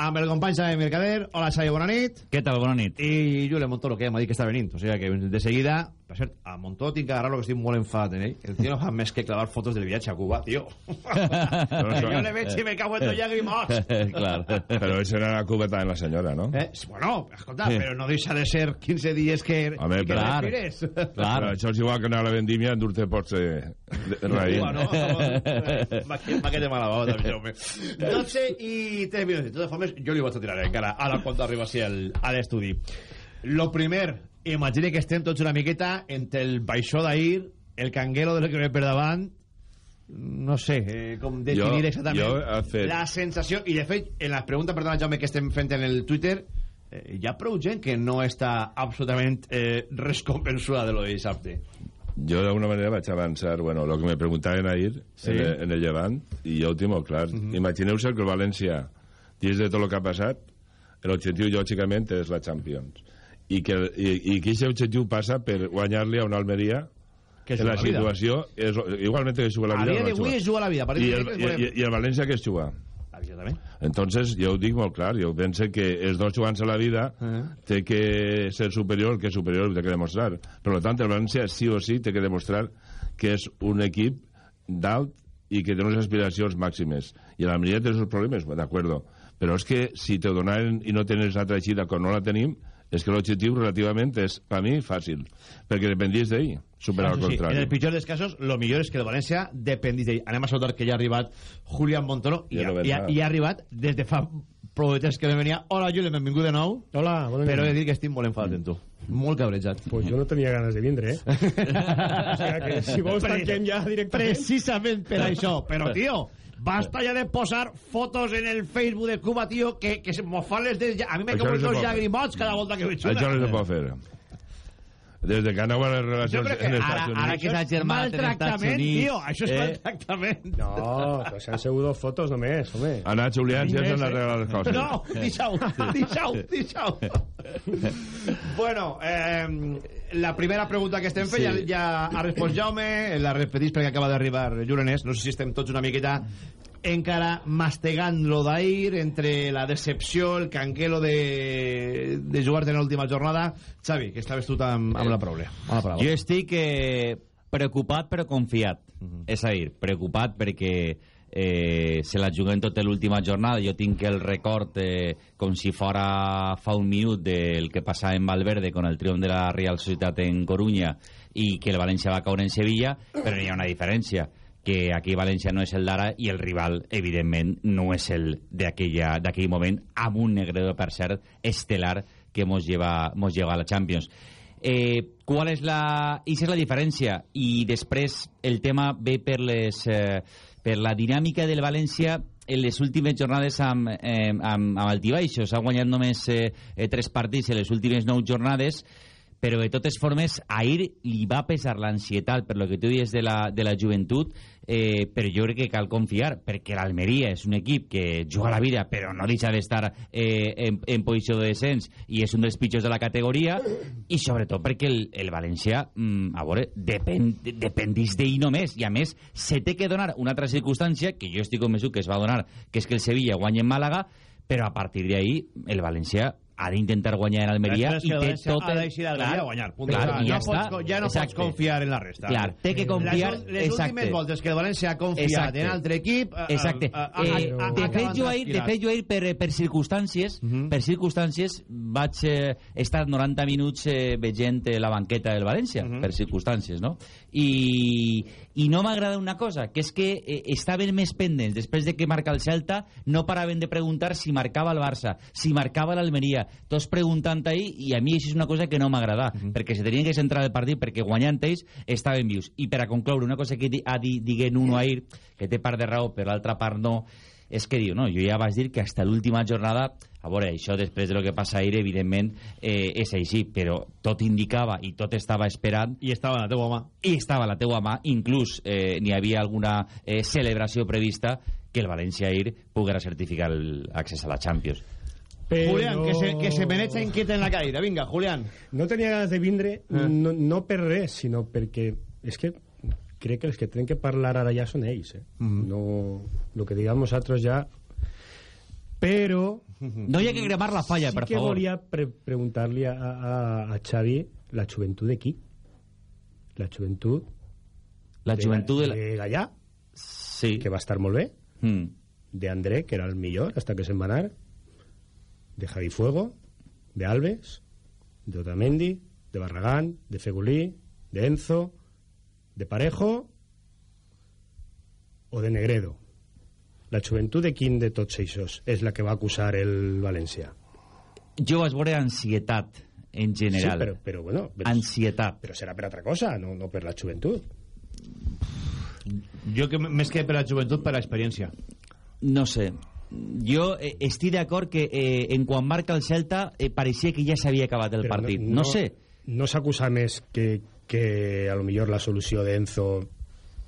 Amb el company Xavi Mercader. Hola Xavi, bona nit. Què tal, bona nit. I Jule Montoro que ja m'ha dit que està venint. O sigui que de seguida per cert, a Montoro tinc que agarrar-lo que estic molt enfadat en ell. El tio no fa més que clavar fotos del viatge a Cuba, tio. Eso- Yo le veig i me cago en tu llàgrimes. claro. Pero eso era la cubeta en la señora, ¿no? Eh, bueno, escolta, però no deixa de ser 15 dies que, Home, que clar. respires. Però això és igual que anar a la vendímia endur-te pots de, de, de raïm. Bueno, va que, va que te mala bava, també, Jaume. 12 i 3 minuts. De totes formes, jo li vaig a tirar encara, ara quan arriba així al, a l'estudi. Lo primer, imagine que estem tots una miqueta entre el baixó d'ahir, el canguelo del que ve per davant, no sé eh, com definir Jo- exactament jo fet- la sensació, i de fet, en la pregunta, perdona, Jaume, que estem fent en el Twitter, eh, hi ha prou gent que no està absolutament eh, res convençuda de lo de dissabte. Jo d'alguna manera vaig avançar, bueno, lo que me preguntaven ahir Sí. en, el, en el Llevant, i jo ho tinc molt clar. Imagineu-se que el València, dins de tot el que ha passat, l'objectiu, lògicament, és la Champions. I que, i, i que aquest objectiu passa per guanyar-li a una Almeria Que en la la situació, és, igualment que juga la A vida. dia la d'avui juga. es juga la vida. a I el, i, i, i el València que es juga? Entonces, jo ho dic molt clar, jo penso que els dos jugants a la vida Eh. té que ser superior, que superior ho té que demostrar. Per tant, el València sí o sí té que demostrar que és un equip d'alt i que té unes aspiracions màximes. I l'Almeria té els seus problemes, d'acord. Però és que si te donaren i no tens altra eixida com no la tenim, és que l'objectiu relativament és, per mi, fàcil, perquè dependies d'ell, superar el Això sí, contrari. en el pitjor dels casos, lo millor és que el València dependís d'ell. Anem a saludar que ja ha arribat Julián Montoro i, Ja no i, ha, nada. i ha arribat des de fa prou de temps que me venia. Hola, Julián, benvingut de nou. Hola, bona nit. Però he de dir que estic molt enfadat amb tu. Molt cabrejat. Pues jo no tenia ganes de vindre, eh? o sigui que si vols tanquem ja directament... Precisament per això. Però, tio, basta ja de posar fotos en el Facebook de Cuba, tio, que, que se mos fan les des... A mi els pot fer. llagrimots cada volta que veig una. Això no se pot fer. Des de que aneu a les relacions en els ara, Estats ara Units... que és maltractament, tio, això és Eh? maltractament. No, però s'han segut fotos només, home. Anar a Julián ja Diners, s'han eh? arreglat les coses. No, deixau, deixau, deixau. bueno, eh, la primera pregunta que estem fent Sí. ja, ja ha respost Jaume, la repetís perquè acaba d'arribar Julenès, no sé si estem tots una miqueta encara mastegant lo d'ahir entre la decepció, el canguelo de, de jugar-te en l'última jornada. Xavi, que estaves tu amb, amb la paraula. Jo estic eh, preocupat però confiat. És a dir, preocupat perquè eh, se la juguen tota l'última jornada. Jo tinc el record eh, com si fora fa un minut del que passava en Valverde con el triomf de la Real Societat en Coruña i que el València va caure en Sevilla, però hi ha una diferència que aquí València no és el d'ara i el rival, evidentment, no és el d'aquell moment, amb un Negredo, per cert, estelar que mos lleva, mos lleva a la Champions. Eh, qual és la... Ix és la diferència. I després el tema ve per, les, eh, per la dinàmica del València en les últimes jornades amb, eh, amb, amb altibaixos. Ha guanyat només eh, eh, tres partits en les últimes nou jornades, però de totes formes, ahir li va pesar l'ansietat per lo que tu dius de la, de la joventut, eh, però jo crec que cal confiar, perquè l'Almeria és un equip que juga a la vida, però no deixa d'estar eh, en, en posició de descens i és un dels pitjors de la categoria, i sobretot perquè el, el València, mm, a veure, depèn, dependís d'ell només, i a més, se té que donar una altra circumstància, que jo estic convençut que es va donar, que és que el Sevilla guanya en Màlaga, però a partir d'ahí el València ha d'intentar guanyar en Almeria i el té tot... ha d'eixir a Almeria a guanyar, punt. Clar, Ja no està. pots- ja no pots Exacte. confiar en la resta. Clar, té que confiar... Les, les exacte. últimes voltes que el València ha confiat Exacte. en altre equip... eh, Exacte. eh, Eh, ha de, fet, jo ahir, de transpirat. fet, jo ahir, per, per circumstàncies, per circumstàncies, vaig eh, estar 90 minuts eh, veient eh, la banqueta del València, per circumstàncies, no? I, i no m'agrada una cosa, que és que eh, estaven més pendents, després de que marca el Celta, no paraven de preguntar si marcava el Barça, si marcava l'Almeria, tots preguntant ahir, i a mi això és una cosa que no m'agrada, perquè se tenien que centrar el partit, perquè guanyant ells estaven vius. I per a concloure, una cosa que ha dit diguent uno ahir, que té part de raó, per l'altra part no, és que diu, no, jo ja vaig dir que hasta l'última jornada, a veure, això després de lo que passa ahir, evidentment, eh, és així, però tot indicava i tot estava esperant... I estava a la teua mà. I estava a la teua mà, inclús eh, n'hi havia alguna eh, celebració prevista que el València ahir poguera certificar l'accés a la Champions. Però... Julián, que se, que se menecha inquieta en la caïra. Vinga, Julián. No tenia ganes de vindre, Eh. no, no per res, sinó perquè és que crec que els que tenen que parlar ara ja són ells, eh? Mm. No, lo que digam nosaltres ja... Però... No hi ha que cremar la falla, sí per que favor. volia pre preguntar-li a, a, a Xavi la joventut de qui? La joventut... La joventut de, de la- de Gallà, sí. que va estar molt bé, Mm. de André, que era el millor hasta que se'n va anar, de Javi Fuego, de Alves, de Otamendi, de Barragán, de Fegulí, de Enzo, de Parejo o de Negredo. La joventut de quin de tots aquests és la que va acusar el València? Jo vaig veure ansietat en general. Sí, però, però bueno... Però, Ansietat. Però serà per altra cosa, no, no per la joventut. Jo que més que per la joventut, per l'experiència. No sé. Jo eh, estic d'acord que eh, en quan marca el Celta eh, pareixia que ja s'havia acabat el Però partit. No, sé. No s'acusa més que, que a lo millor la solució d'Enzo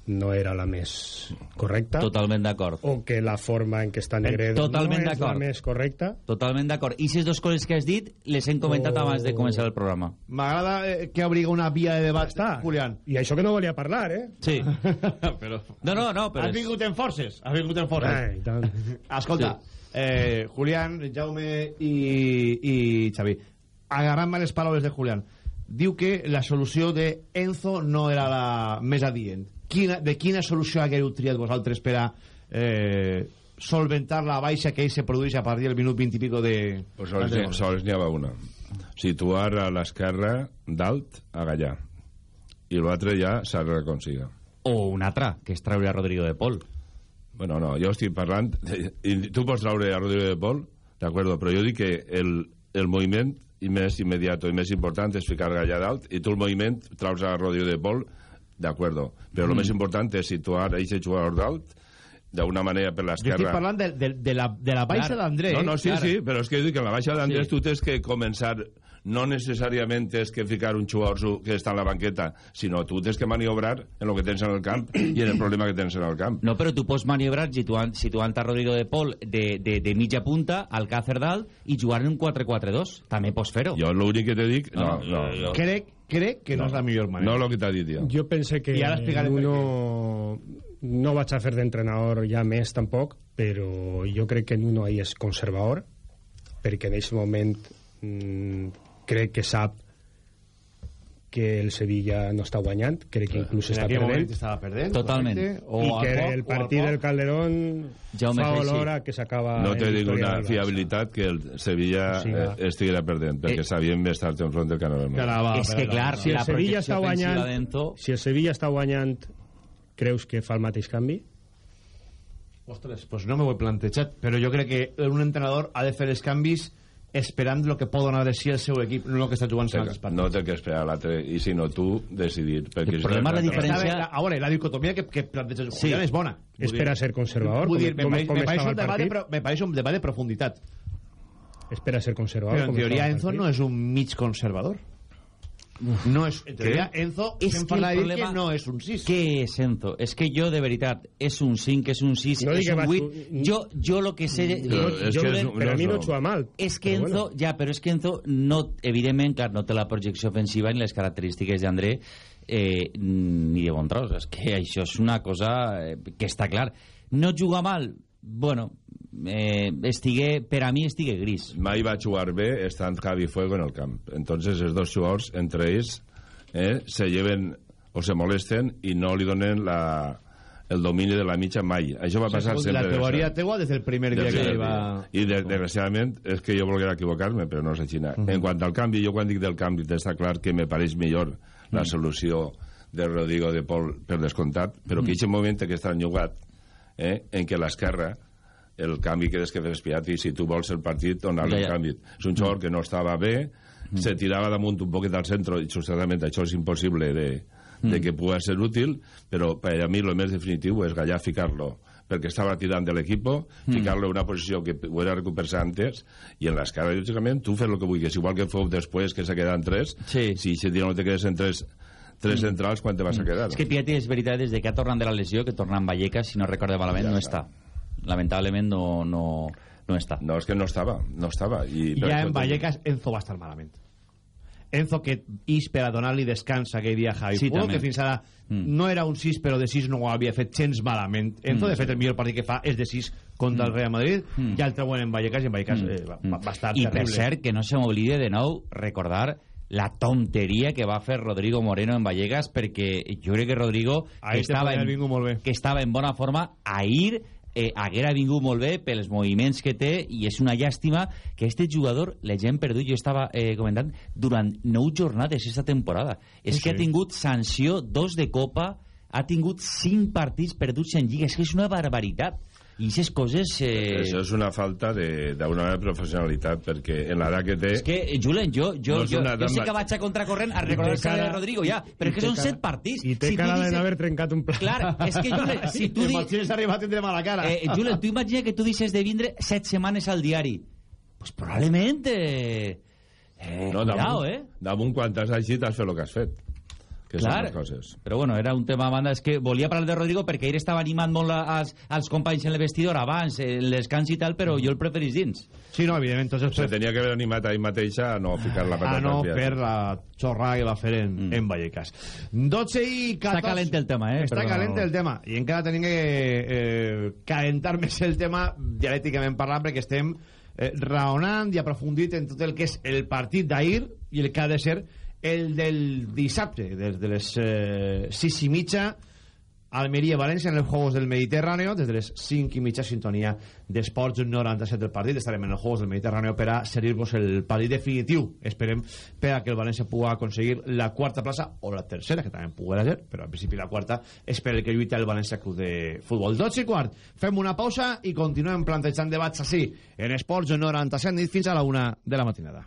no era la més correcta Totalment d'acord. o que la forma en què està Negredo Eh, Totalment no és la més correcta Totalment d'acord. I aquestes dues coses que has dit les hem comentat Oh. abans de començar el programa. M'agrada eh, que obriga una via de debat, està. Julián. i això que no volia parlar eh? Sí. però... No, no, no, però... Has vingut en forces. Has vingut en forces. Ai, tant. Escolta, eh, Julián, Jaume i, i Xavi, agarrant-me les paraules de Julián, diu que la solució de Enzo no era la més adient. Quina, de quina solució hagueu triat vosaltres per a eh, solventar la baixa que ell se produeix a partir del minut 20 i pico de... Pues sols, n'hi- havia una. situar a l'esquerra dalt a Gallà. I l'altre ja s'ha reconsiga o un altre, que és treure a Rodrigo de Pol bueno, no, jo estic parlant i tu pots treure a Rodrigo de Pol d'acord, però jo dic que el, el moviment i més immediat i més important és ficar Gallà dalt i tu el moviment traus a Rodrigo de Pol d'acord, però el Mm. més important és situar a aquest jugador dalt d'una manera per Jo l'esquerra estic parlant de, de, de, la, de la baixa d'André. No, no, sí, Clar. sí, però és que jo dic que en la baixa d'Andrés Sí. tu tens que començar no necessàriament tens que ficar un jugador que està en la banqueta, sinó tu tens que maniobrar en el que tens en el camp i en el problema que tens en el camp. No, però tu pots maniobrar situant, situant a Rodrigo de Pol de, de, de mitja punta al Càcer dalt i jugar en un 4-4-2. També pots fer-ho. Jo l'únic que te dic... No, No, no, jo- no. Crec, crec que no, és la millor manera. No el que t'ha dit jo. Jo pense que I ara explicaré per Nuno no vaig a fer d'entrenador ja més tampoc, però jo crec que Nuno ahí és conservador, perquè en aquest moment mm, crec que sap que el Sevilla no està guanyant, crec que inclús està perdent. estava perdent. Totalment. O I al que poc, el partit del Calderón Jaume fa Feixi. olor a que s'acaba No en te dic victòria una del Barça. fiabilitat que el Sevilla O sigui, eh, estiguera perdent, perquè Eh. sabíem estar enfront del Canadà. És que, la- clar, Si el la Sevilla està guanyant, d'Enzo... si el Sevilla està guanyant, creus que fa el mateix canvi? Ostres, pues no me ho he plantejat, però jo crec que un entrenador ha de fer els canvis esperant el que pot donar de si el seu equip, no el que està jugant en altres partits. No té que esperar l'altre, i si no tu, decidir. Perquè El si problema és la diferència- la, a veure, la dicotomia que, que planteja Sí. Julián és bona. Espera dir- ser conservador, Vull com- dir, me, com- pareix- com me, estava un el de, partit? pro- me pareix un debat de profunditat. Espera ser conservador. Però en teoria Enzo no és un mig conservador. No és, en teoria Enzo És que el problema- que no és un 6. Què és Enzo? És que jo, de veritat, és un 5, és un 6, No és un va 8. ju- Jo, jo lo que sé... Però jo- és jo que és Però a mi no no. juga mal. És que Enzo, ja, però és que Enzo no, evidentment que no té la projecció ofensiva ni les característiques d'André eh, ni de bon tros. És que això és una cosa eh, que està clar. No juga mal? Bueno, eh, estigué, per a mi estigué gris. mai va jugar bé estant Javi Fuego en el camp. Entonces, els dos jugadors, entre ells, eh, se lleven o se molesten i no li donen la, el domini de la mitja mai. Això va passar Segons sempre. la teoria teua des del primer dia que va... I de, desgraciadament és que jo volguera equivocar-me, però no és així. En quant al canvi, jo quan dic del canvi està clar que me pareix millor la solució de Rodrigo de Pol per descomptat, però que aquest moment que està enllugat, eh, en què l'esquerra el canvi que des que fes Piatti, si tu vols el partit, donar-li Ja, el ja. canvi. És un jugador que no estava bé, se tirava damunt un poquet al centre, i justament això és impossible de, de que pugui ser útil, però per a mi el més definitiu és gallar ficar-lo perquè estava tirant de l'equip, ficar-lo en una posició que poguera recuperar antes, i en l'escala, lògicament, tu fes el que vulguis, igual que fou després que se quedan tres, Sí. si se tira no te quedes en tres, tres centrals, quan te vas a quedar? És que Piatti és veritat, des de que ha tornat de la lesió, que torna en Vallecas, si no recorde malament, Ja no està. està. Lamentablement no, no, no està. No, és que no estava, no estava. I, I per ja en Vallecas Enzo va estar malament. Enzo que is per a donar-li descans aquell dia a Javi Sí, també. que fins ara Mm. no era un 6 però de 6 no ho havia fet gens malament Enzo Mm. de fet el millor partit que fa és de 6 contra el Real Madrid Mm. ja el treuen en Vallecas i en Vallecas eh, va, va, va estar I per terrible cert, que no se m'oblide de nou recordar la tonteria que va fer Rodrigo Moreno en Vallecas perquè jo crec que Rodrigo Ahí que estava, en, molt bé. que estava en bona forma ahir eh, haguera vingut molt bé pels moviments que té i és una llàstima que este jugador l'hagin perdut, jo estava eh, comentant durant nou jornades esta temporada. És Sí, que sí. ha tingut sanció dos de Copa ha tingut cinc partits perduts en Lliga. És que és una barbaritat i aquestes coses eh, Això és una falta de- d'una professionalitat, perquè en l'edat que té... És que, eh, Julen, jo, jo, No jo, jo sé que vaig a contracorrent a recordar-se de Rodrigo, ja, però és que són set partits. I té Si cara dices- d'haver trencat un pla. Clar, és que, Julen, si tu di... Imagines arribar a tindre mala cara Eh, Julen, tu imagina que tu dices de vindre set setmanes al diari. Pues probablement... Eh, eh, No, cuidao, damunt, eh? damunt quan t'has així t'has fet el que has fet. Que Clar. són les coses. Però bueno, era un tema a banda. És que volia parlar de Rodrigo perquè ell estava animant molt a- als, als companys en el vestidor abans, en l'escans i tal, però jo el preferís dins. sí, no, evidentment entonces, Se tenia que haver animat a ell mateixa a no ficar la patata ah, no, per la xorrada que va fer en, Mm. en Vallecas 12 i 14 Està calent el tema, eh? Està Perdona. calent el tema i encara tenim que eh, calentar més el tema dialècticament parlant perquè estem eh, raonant i aprofundit en tot el que és el partit d'ahir i el que ha de ser el del dissabte des de les eh, sis i mitja Almería-València en els Juegos del Mediterráneo des de les 5 i mitja sintonia d'Esports 97 del partit. Estarem en els Juegos del Mediterráneo per a cedir-vos el partit definitiu. Esperem per a que el València pugui aconseguir la quarta plaça o la tercera que també pugui ser però al principi la quarta és per el que lluita el València Club de Futbol. 12 i quart fem una pausa i continuem plantejant debats així en Esports 97 nit fins a la una de la matinada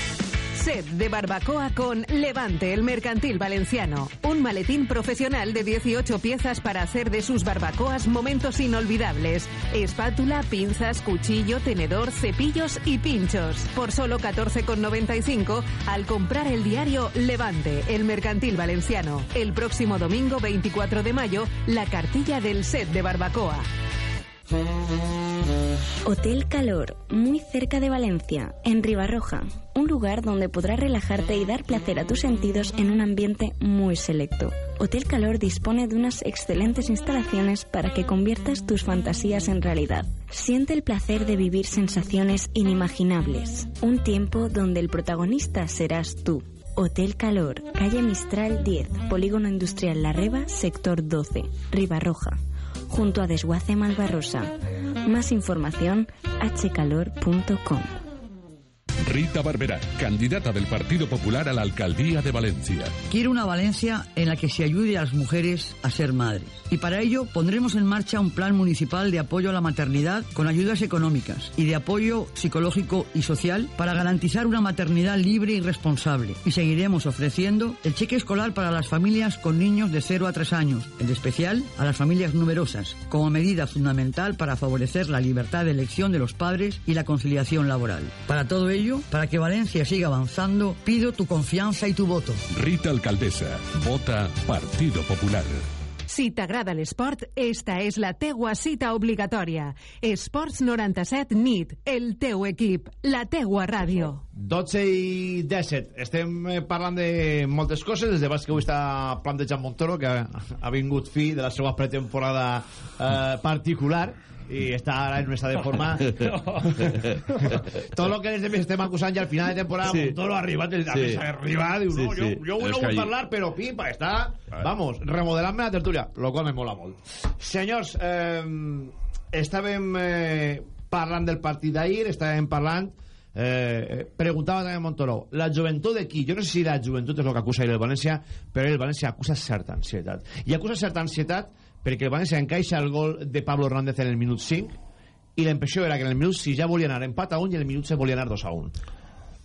Set de barbacoa con Levante, el mercantil valenciano. Un maletín profesional de 18 piezas para hacer de sus barbacoas momentos inolvidables. Espátula, pinzas, cuchillo, tenedor, cepillos y pinchos. Por solo 14,95 al comprar el diario Levante, el mercantil valenciano. El próximo domingo 24 de mayo, la cartilla del set de barbacoa. Hotel Calor, muy cerca de Valencia, en Ribarroja. Un lugar donde podrás relajarte y dar placer a tus sentidos en un ambiente muy selecto. Hotel Calor dispone de unas excelentes instalaciones para que conviertas tus fantasías en realidad. Siente el placer de vivir sensaciones inimaginables. Un tiempo donde el protagonista serás tú. Hotel Calor, calle Mistral 10, Polígono Industrial La Reba, sector 12, Ribarroja junto a Desguace Malvarrosa. Más información hcalor.com. Rita Barberá, candidata del Partido Popular a la alcaldía de Valencia. Quiero una Valencia en la que se ayude a las mujeres a ser madres. Y para ello pondremos en marcha un plan municipal de apoyo a la maternidad con ayudas económicas y de apoyo psicológico y social para garantizar una maternidad libre y responsable. Y seguiremos ofreciendo el cheque escolar para las familias con niños de 0 a 3 años, en especial a las familias numerosas, como medida fundamental para favorecer la libertad de elección de los padres y la conciliación laboral. Para todo ello, para que Valencia siga avanzando, pido tu confianza y tu voto. Rita Alcaldesa, vota Partido Popular. Si t'agrada l'esport, esta és la teua cita obligatòria. Esports 97 NIT, el teu equip, la teua ràdio. 12 i 17. Estem eh, parlant de moltes coses, des de que avui està plantejant Montoro, que ha, ha vingut fi de la seva pretemporada eh, particular i està ara en un estat de forma tot el que des de més estem acusant ja al final de temporada sí. Montoro ha arribat el, sí. ha arribat diu, sí, no, sí. jo, jo vull, vull parlar però pipa, està, vamos remodelant-me la tertúlia, lo qual me mola molt senyors eh, estàvem eh, parlant del partit d'ahir estàvem parlant eh, preguntava també Montoro la joventut d'aquí, jo no sé si la joventut és el que acusa el València, però el València acusa certa ansietat, i acusa certa ansietat perquè el València encaixa el gol de Pablo Hernández en el minut 5 i la impressió era que en el minut 6 ja volia anar empat a 1 i en el minut 7 volia anar 2 a 1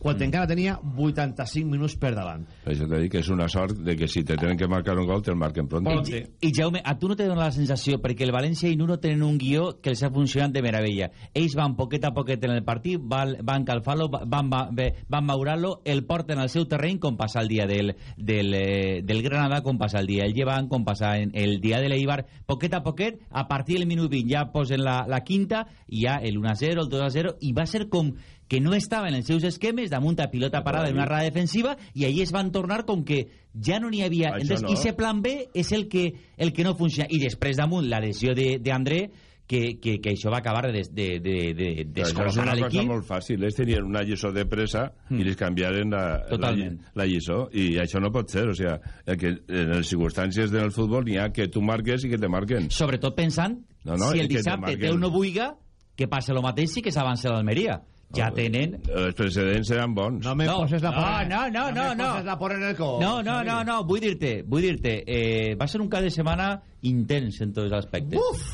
quan mm. encara tenia 85 minuts per davant. Per això t'he dit que és una sort de que si te tenen que marcar un gol, te'l marquen pronto. I, I Jaume, a tu no te dona la sensació, perquè el València i Nuno tenen un guió que els ha funcionat de meravella. Ells van poquet a poquet en el partit, van, van calfar-lo, van, van, van maurar-lo, el porten al seu terreny com passa el dia del, del, eh, del Granada, com passa el dia el Llevant, com passa el dia de l'Eibar, poquet a poquet, a partir del minut 20 ja posen la, la quinta, i ja el 1-0, el 2-0, i va ser com que no estava en els seus esquemes damunt a pilota parada en una rada defensiva i ahir es van tornar com que ja no n'hi havia entonces no. ese plan B és el que, el que no funciona i després damunt la lesió d'André que, que, que això va acabar de, de, de, de descol·locar l'equip. És una cosa molt fàcil. Ells tenien una lliçó de pressa mm. i les canviaren la, la, la lliçó. I això no pot ser. O sigui, que en les circumstàncies del futbol n'hi ha que tu marques i que te marquen. Sobretot pensant no, no, si el dissabte té un no buiga que passa el mateix i que s'avança l'Almeria ja tenen... Els precedents seran bons. No me no, poses la por, no, no, no, no, no. poses la por en el cor. No, no, no, no, vull dir-te, vull dir-te, eh, va ser un cap de setmana intens en tots els aspectes. Uf!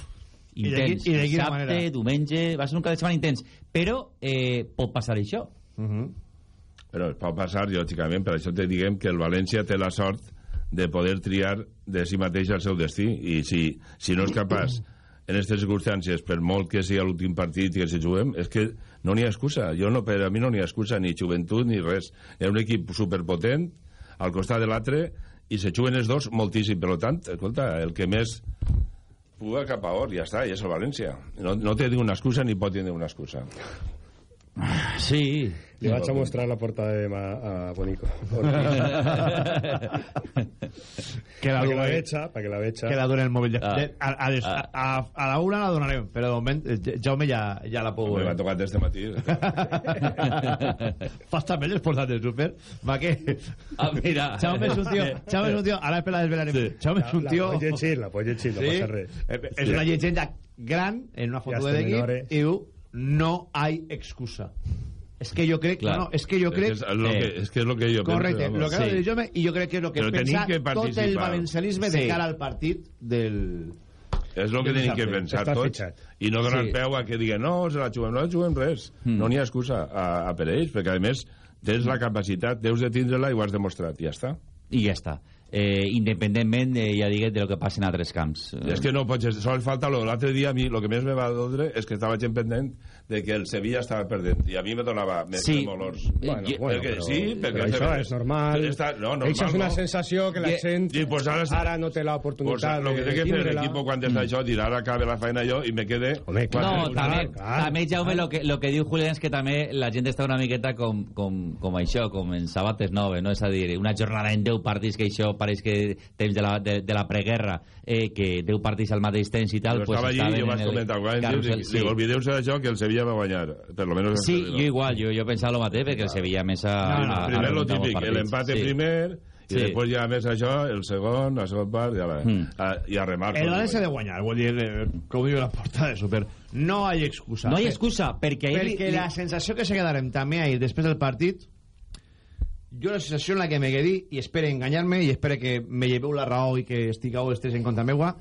Intens. I de, i de Dissabte, manera? diumenge, va ser un cap de setmana intens. Però eh, pot passar això. Uh -huh. Però pot passar, lògicament, per això te diguem que el València té la sort de poder triar de si mateix el seu destí. I si, si no és capaç en aquestes circumstàncies, per molt que sigui l'últim partit que se juguem, és que no n'hi ha excusa. Jo no, per a mi no n'hi ha excusa, ni joventut ni res. És un equip superpotent, al costat de l'altre, i se juguen els dos moltíssim. Per tant, escolta, el que més puga cap a or, ja està, i és el València. No, no té una excusa ni pot tenir una excusa. Sí. Le vaig a mostrar la portada de demà a Bonico. que la, perquè la veja, perquè la veja. Que la dona el mòbil. Ah. De, a, a, a, a, a la una la donarem, però de moment eh, Jaume ja, ja la puc Me va tocar este matí. Fas també les portades, super. Va que... Ah, mira. Jaume és un tio... Jaume és un tio... Ara espera desvelarem. Sí. Jaume és un La tio... pots llegir, la pots llegir, no passa res. Eh, És una llegenda gran en una Ja foto estem de l'equip i diu no hay excusa. Es que yo creo, Claro. no, es que yo Es creo, que es lo que- es que es lo que yo correcte, pienso, lo que vamos. acaba de dir Jaume, i jo crec que és lo que Però tenim pensa que tot el participar. valencianisme de Sí. cara al partit del... És el que tenim que pensar Està tots fitxat. i no donar Sí. peu a que diguen no, se la juguem, no la juguem res Hmm. no n'hi ha excusa a, a per ells perquè a més tens la capacitat deus de tindre-la i ho has demostrat ja està I ja està. Eh, independentment, de, ja diguet, de lo que passi en altres camps. És que no pots... Sols falta... lo- L'altre dia a mi el que més me va doldre és que estava gent pendent de que el Sevilla estava perdent. I a mi me donava més Sí. tremolors. Bueno, bueno, perquè, però- sí, perquè... però això és normal. Està, no, normal, Això és una no. sensació que la I- gent i pues ara, ara no té Pues, l'oportunitat lo que de té que fer l'equip quan està això, dir ara acabe la feina jo i me quede... Home, No, també, també Jaume, lo que, lo que diu Julián és que també la gent està una miqueta com, com, com això, com en sabates nove, no? És a dir, una jornada en 10 partits, que això pareix que temps de la, de, de la preguerra, eh, que 10 partits al mateix temps i tal, Però pues estava allí i vaig el comentar carrusel, sí. olvideu-se d'això que el Sevilla va guanyar per lo menos Sí, jo igual, jo, jo pensava el mateix, perquè el Sevilla més a... no, no, a- a primer lo típic, l'empate Sí. primer i Sí. després ja més això, el segon, la segon part, ja la, Mm. a, i a remar. El València ha de guanyar, vull dir, eh, com diu la portada de Super, no hay excusa. No hi ha excusa, perquè ahir... Perquè la sensació que se quedarem també ahir després del partit jo la sensació en la que me quedé i espero enganyar-me i espero que me lleveu la raó i que estigueu estés en contra meua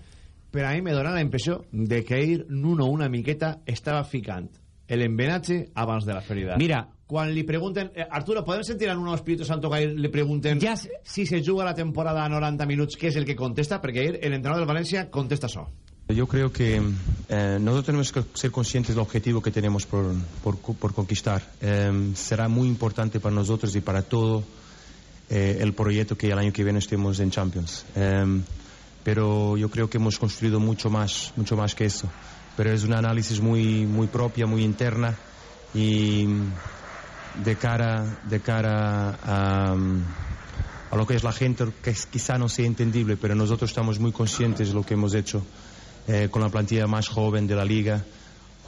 però a mi me dona la impressió de que ahir Nuno una miqueta estava ficant l'embenatge abans de la ferida Mira. quan li pregunten eh, Arturo, podem sentir a Nuno Espíritu Santo que li pregunten Ja si se juga la temporada a 90 minuts què és el que contesta? Perquè ahir l'entrenador del València contesta això Yo creo que eh, nosotros tenemos que ser conscientes del objetivo que tenemos por, por, por conquistar. Eh, será muy importante para nosotros y para todo eh, el proyecto que el año que viene estemos en Champions. Eh, pero yo creo que hemos construido mucho más, mucho más que eso. Pero es un análisis muy, muy propia, muy interna y de cara, de cara a, a lo que es la gente, que quizá no sea entendible, pero nosotros estamos muy conscientes de lo que hemos hecho eh, con la plantilla más joven de la liga,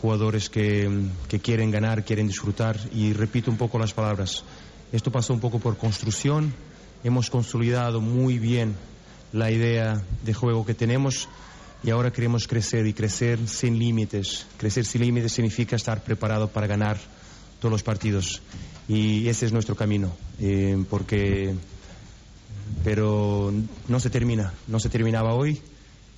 jugadores que, que quieren ganar, quieren disfrutar y repito un poco las palabras. Esto pasó un poco por construcción, hemos consolidado muy bien la idea de juego que tenemos y ahora queremos crecer y crecer sin límites. Crecer sin límites significa estar preparado para ganar todos los partidos y ese es nuestro camino eh, porque pero no se termina, no se terminaba hoy,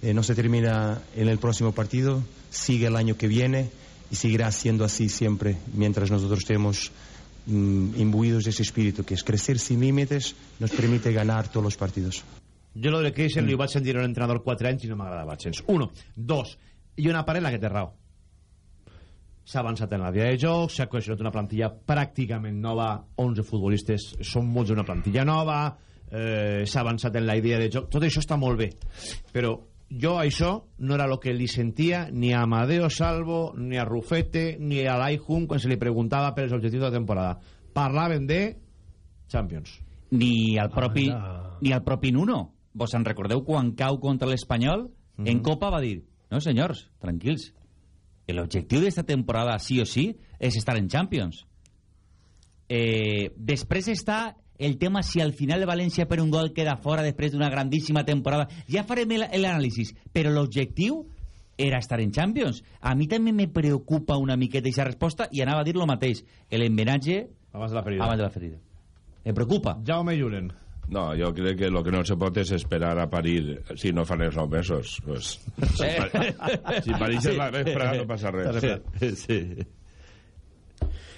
eh, no se termina en el próximo partido, sigue el año que viene y seguirá siendo así siempre mientras nosotros estemos mm, imbuidos de ese espíritu que es crecer sin límites nos permite ganar todos los partidos. Jo lo de Christian mm. li vaig sentir a un entrenador 4 anys i no m'agradava gens. Uno. Dos. I una part en la que té raó. S'ha avançat en la via de joc, s'ha cohesionat una plantilla pràcticament nova, 11 futbolistes, són molts d'una plantilla nova, eh, s'ha avançat en la idea de joc, tot això està molt bé. Però jo això no era el que li sentia ni a Amadeo Salvo, ni a Rufete, ni a l'Aihun quan se li preguntava per els objectius de la temporada. Parlaven de Champions. ni al propi, Ah, ni al propi Nuno. Vos en recordeu quan cau contra l'Espanyol? Mhm. En Copa va dir, no senyors, tranquils, l'objectiu d'esta temporada sí o sí és estar en Champions. Eh, després està el tema si al final el València per un gol queda fora després d'una grandíssima temporada. Ja farem el- l'anàlisi, però l'objectiu era estar en Champions. A mi també me preocupa una miqueta aquesta resposta i anava a dir lo mateix. L'embenatge abans de la ferida. Abans de la ferida. Me preocupa. Jaume Lluren. No, jo crec que el que no se pot és esperar a parir si no fan els nou mesos. Pues, si, pari, si parixes Sí. la vespre no passa res. Sí, sí.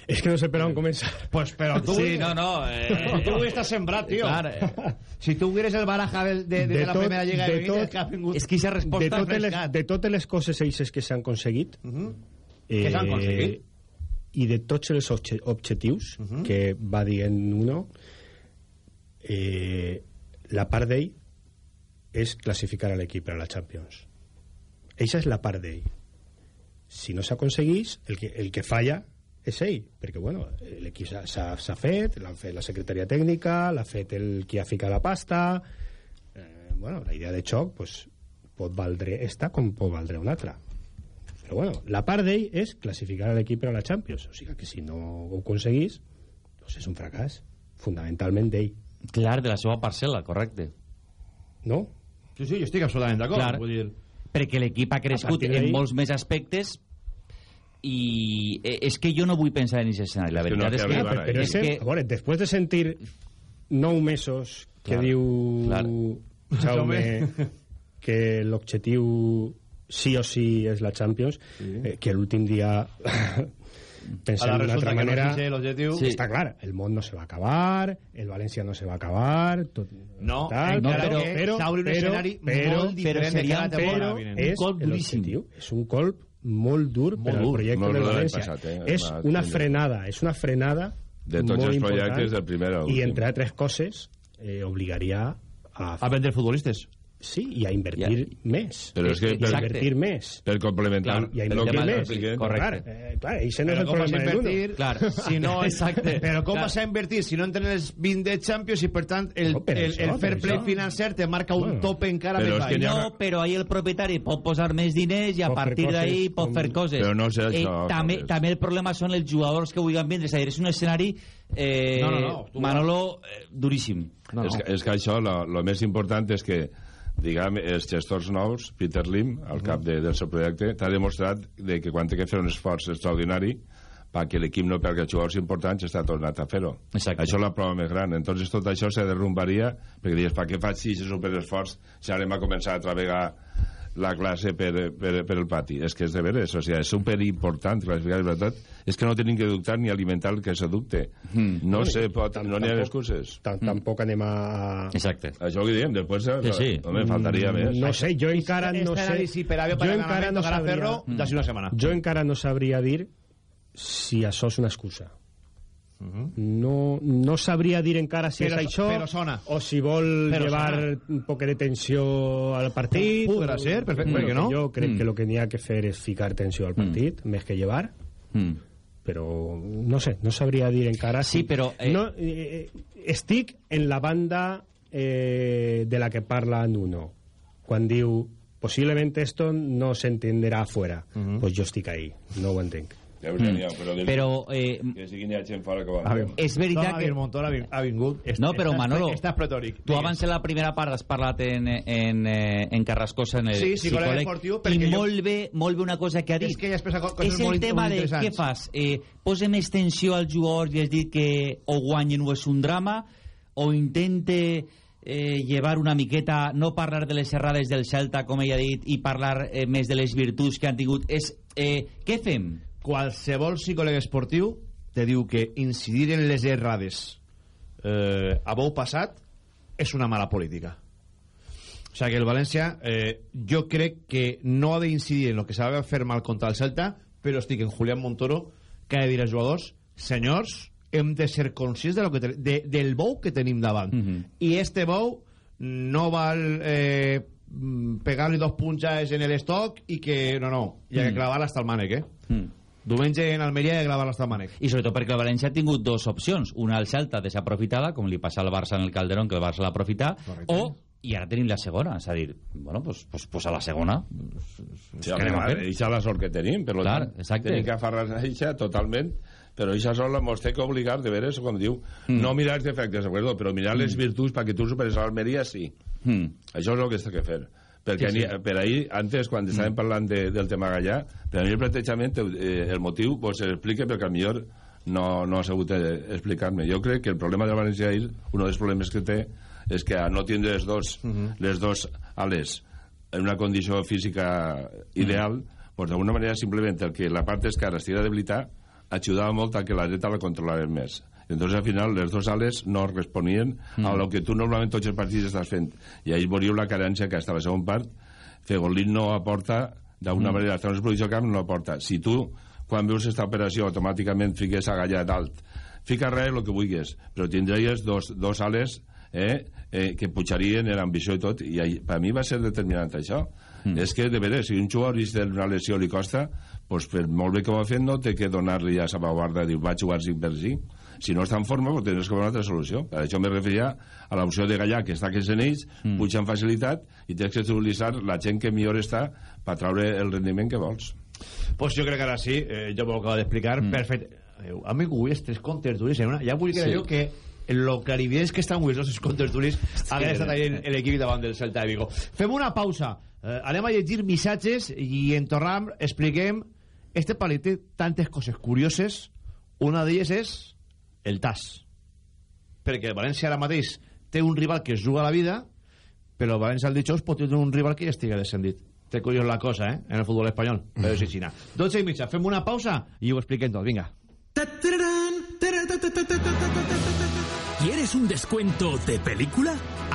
És que no sé per on començar. Pues però tu... Sí, no, no, eh. tu estàs sembrat, tio. Clar, eh. Si tu hubieres el baraja de, de, de, la primera lliga de, de que ha vingut... És que aquesta resposta de totes, les, de totes les coses eixes que s'han aconseguit Uh -huh. Què s'han aconseguit? i de tots els obje objectius uh -huh. que va dient uno eh, la part d'ell és classificar a l'equip per a la Champions Eixa és la part d'ell si no s'aconsegueix el, que, el que falla és ell, perquè bueno, l'equip s'ha- fet, l'han fet la secretaria tècnica, l'ha fet el qui ha ficat la pasta, eh, bueno, la idea de xoc pues, pot valdre esta com pot valdre una altra. Però bueno, la part d'ell és classificar l'equip per a la Champions, o sigui que si no ho aconseguís, doncs és un fracàs, fundamentalment d'ell. Clar, de la seva parcel·la, correcte. No? Sí, sí, jo estic absolutament d'acord. Clar, Vull dir... perquè l'equip ha crescut en molts més aspectes i eh, és que jo no vull pensar en aquest escenari la És que no veritat és té que, a veure, però és que, a veure, després de sentir nou mesos que Clar, diu clar. Jaume que l'objectiu sí o sí és la Champions, eh, que l'últim dia pensant Ara d'una resulta altra que no manera és l'objectiu. sí. està clar, el món no se va acabar el València no se va acabar tot, No, tal, encara però, que però, s'obre un però, escenari però, molt diferent de seria, cada temporada però vinent. és Un colp duríssim. l'objectiu. és un colp molt dur Molt per al projecte Molt l'any València passat, eh? és una frenada és una frenada De tots molt els important projectes, del primer al i entre altres coses eh, obligaria a, a vendre futbolistes sí, i a invertir més Però és que per- a invertir més Per complementar Clar, i a invertir que més expliquem. clar, eh, clar, això no és el problema a del invertir uno. Clar. si no Exacte. però com Clar. vas a invertir si no entren els 20 de Champions i per tant el, No, per el, això, el fair play això. financer te marca un Bueno, tope encara però més és baix no, però ahí el propietari pot posar més diners i a partir d'ahí pot fer coses. Però no sé eh, això, també, Carles. també el problema són els jugadors que vulguin vindre. És a dir, és un escenari eh, No, no, no, Manolo, eh, duríssim. No, És, no. que, és que això, el més important és que diguem, els gestors nous, Peter Lim, al cap de, del seu projecte, t'ha demostrat de que quan té que fer un esforç extraordinari perquè l'equip no perdi els jugadors importants està tornat a fer-ho. Això és la prova més gran. Entonces tot això se derrumbaria perquè dius, per què faig si és superesforç si ara hem a començar a travegar la classe per, per, per el pati. És que és de veres, o sigui, és superimportant classificar, la veritat, és que no tenim que dubtar ni alimentar el que s'aducte. Mm. No No, se pot, tam- no n'hi ha tampoc- excuses. Tam- tampoc anem a Exacte. Això ho diem, després... Sí, sí. Home, faltaria més. no sé, jo encara no sé anàlisi per avió jo per encara no sabria Ferro una setmana jo encara no sabria dir si això és una excusa no, no sabria dir encara si Però- és això però sona. o si vol Però llevar sona. un poc de tensió al partit Podrà ser, perfecte, Bueno, per què no? jo crec Mm. que el que n'hi ha que fer és ficar tensió al partit més que llevar Mm. però no sé, no sabria dir encara Sí, si... però, eh, no, eh, estic en la banda eh, de la que parla Nuno quan diu possiblement esto no se entenderá afuera pues jo estic ahí, no ho entenc Ja però, Mm. Però, eh, que gent fora que va... És veritat que... Montón ha ha vingut est- No, però estàs- Manolo, estàs pretòric Tu abans en la primera part has parlat en, en, eh, en Carrascosa, en el Sí, psicòleg esportiu, i jo- molt bé, molt bé una cosa que ha dit. És que ella expressa co- coses és el molt- tema molt de què fas? Eh, posa més tensió als jugadors i has dit que o guanyen o és un drama o intente eh, llevar una miqueta, no parlar de les errades del Celta, com ella ha dit, i parlar eh, més de les virtuts que han tingut. És, eh, què fem? Qualsevol psicòleg esportiu te diu que incidir en les errades eh, a bou passat és una mala política o sigui que el València eh, jo crec que no ha d'incidir en el que s'ha de fer mal contra el Celta però estic en Julián Montoro que ha de dir als jugadors senyors, hem de ser conscients de lo que de, del bou que tenim davant Mhm. i este bou no val eh, mm, pegar-li dos punxes en l'estoc i que no, no, hi ha que Mm. clavar-la hasta el mànec eh? Mm. Diumenge en Almeria ha que clavar-la mànec I sobretot perquè el València ha tingut dues opcions. Una al Celta desaprofitada, com li passa al Barça en el Calderón, que el Barça l'ha aprofitat, o, i ara tenim la segona. És a dir, bueno, pues, pues, pues a la segona. Sí, Què anem a fer? Eixa la sort que tenim, per Clar, tant, exacte. tenim que afarrar a eixa totalment, però eixa sola mos té que obligar, de veres, com diu, Mm. no mirar els defectes, d'acord? però mirar les virtuts perquè tu superes a l'Almeria, sí. Mm. Això és el que està que fer. Perquè Sí, sí, per ahir, antes, quan estàvem parlant de, del tema Gallà, per a mi el plantejament, eh, el motiu, pues, s'explica perquè millor no, no ha sabut eh, explicar-me. Jo crec que el problema del València ahir, un dels problemes que té, és que a no tindre les dos, les dos ales en una condició física ideal, pues d'alguna manera simplement el que la part esquerra estigui debilitat ajudava molt a que la dreta la controlaren més. Entonces, al final, les dos ales no responien mm. a lo que tu normalment tots els partits estàs fent. I ahir veuríeu la carència que hasta la segona part Fegolín no aporta, d'alguna mm. manera, una exposició de camp no aporta. Si tu, quan veus aquesta operació, automàticament fiques a Gallà dalt, fica res el que vulguis, però tindries dos, dos ales eh, eh, que pujarien en ambició i tot, i ahí, per mi va ser determinant això. Mm. És que, de veres, si un jugador és una lesió li costa, pues, per molt bé que ho ha fet, no té que donar-li a salvaguarda, diu, va jugar 5 per 5. Si no està en forma, pues, tens que veure una altra solució. Per això me referia a l'opció de Gallà, que està que en ells, mm. puja amb facilitat, i tens que utilitzar la gent que millor està per traure el rendiment que vols. Pues jo crec que ara sí, eh, jo m'ho acabo d'explicar, mm. perfecte. Eh, amic, avui és tres contertulis en una. Ja vull que sí. jo que lo clarividents que estan avui els nostres contertulis sí, hagués estat ahí en l'equip davant del Celta de Vigo. Fem una pausa. Eh, anem a llegir missatges i en tornem expliquem este palet té tantes coses curioses una d'elles és el TAS perquè el València ara mateix té un rival que es juga a la vida però el València el dijous pot tenir un rival que ja estigui descendit té curiós la cosa, eh? En el futbol espanyol. Però és així. 12 i mitja. Fem una pausa i ho expliquem tot. Vinga. ¿Quieres un descuento de película?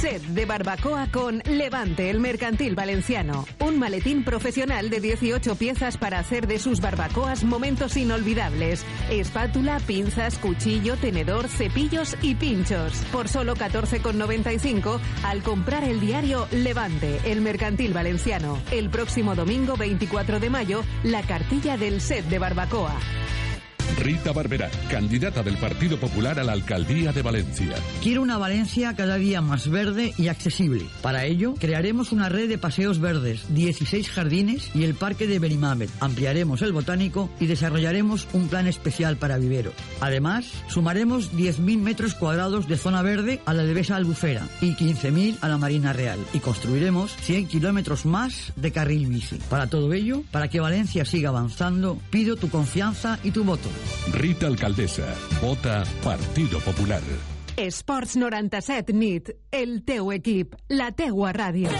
Set de barbacoa con Levante, el mercantil valenciano. Un maletín profesional de 18 piezas para hacer de sus barbacoas momentos inolvidables. Espátula, pinzas, cuchillo, tenedor, cepillos y pinchos. Por solo 14,95 al comprar el diario Levante, el mercantil valenciano. El próximo domingo 24 de mayo, la cartilla del set de barbacoa. Rita Barberá, candidata del Partido Popular a la Alcaldía de Valencia. Quiero una Valencia cada día más verde y accesible. Para ello, crearemos una red de paseos verdes, 16 jardines y el parque de Benimamet. Ampliaremos el botánico y desarrollaremos un plan especial para viveros. Además, sumaremos 10.000 metros cuadrados de zona verde a la Devesa Albufera y 15.000 a la Marina Real. Y construiremos 100 kilómetros más de carril bici. Para todo ello, para que Valencia siga avanzando, pido tu confianza y tu voto. Rita Alcaldesa. Vota Partido Popular. Esports 97 nit, el teu equip, la teua ràdio.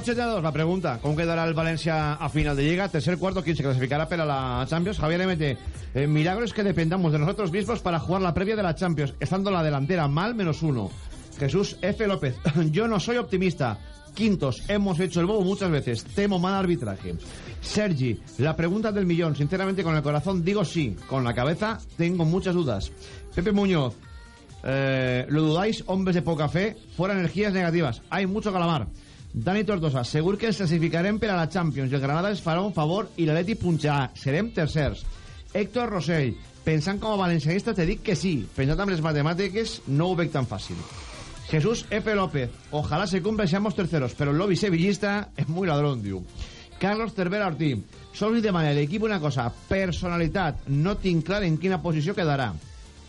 12 de 2, la pregunta. ¿Cómo quedará el Valencia a final de liga? Tercer cuarto, ¿quién se clasificará para la Champions? Javier MT. Eh, milagros que dependamos de nosotros mismos para jugar la previa de la Champions, estando la delantera mal menos uno. Jesús F. López. Yo no soy optimista. Quintos, hemos hecho el bobo muchas veces. Temo mal arbitraje. Sergi, la pregunta del millón. Sinceramente, con el corazón digo sí. Con la cabeza tengo muchas dudas. Pepe Muñoz, eh, ¿lo dudáis, hombres de poca fe? Fuera energías negativas. Hay mucho calamar. Dani Tortosa, segur que ens classificarem per a la Champions el Granada es farà un favor i l'Atleti punxarà. Serem tercers. Héctor Rosell, pensant com a valencianista te dic que sí. Pensant amb les matemàtiques no ho veig tan fàcil. Jesús F. López, ojalá se cumpla seamos terceros, pero el lobby sevillista es muy ladrón, diu. Carlos Cervera Ortiz, solo li demana a l'equip una cosa, personalitat, no tinc clar en quina posició quedarà.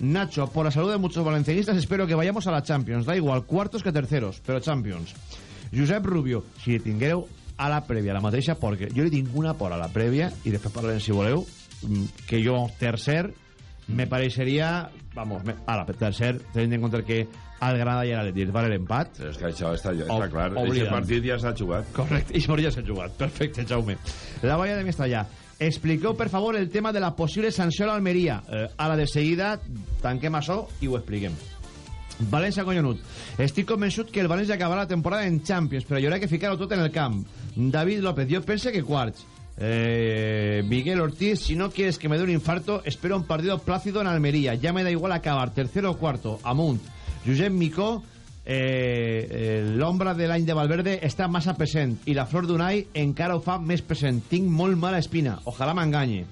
Nacho, por la salud de muchos valencianistas espero que vayamos a la Champions, da igual, cuartos que terceros, pero Champions. Josep Rubio, si tingueu a la prèvia la mateixa, perquè jo li tinc una por a la prèvia, i després parlem, si voleu, mm, que jo tercer me pareixeria, vamos, me, ara, tercer, tenint en compte que al Granada i a l'Atleti va l'empat. És que això està, ja, està clar. Aquest partit ja s'ha jugat. Correcte, i ja s'ha jugat. Perfecte, Jaume. La valla de Mestallà. Expliqueu, per favor, el tema de la possible sanció a l'Almeria. Eh, ara de seguida tanquem això i ho expliquem. València collonut. Estic convençut que el València acabarà la temporada en Champions, però hi haurà que ficar-ho tot en el camp. David López, jo pense que quarts. Eh, Miguel Ortiz, si no quieres que me dé un infarto, espero un partido plácido en Almería. Ya me da igual acabar tercero o cuarto. Amunt. Josep Micó, eh, eh, l'ombra de l'any de Valverde està massa present i la flor d'Unai encara ho fa més present. Tinc molt mala espina. Ojalà m'enganye.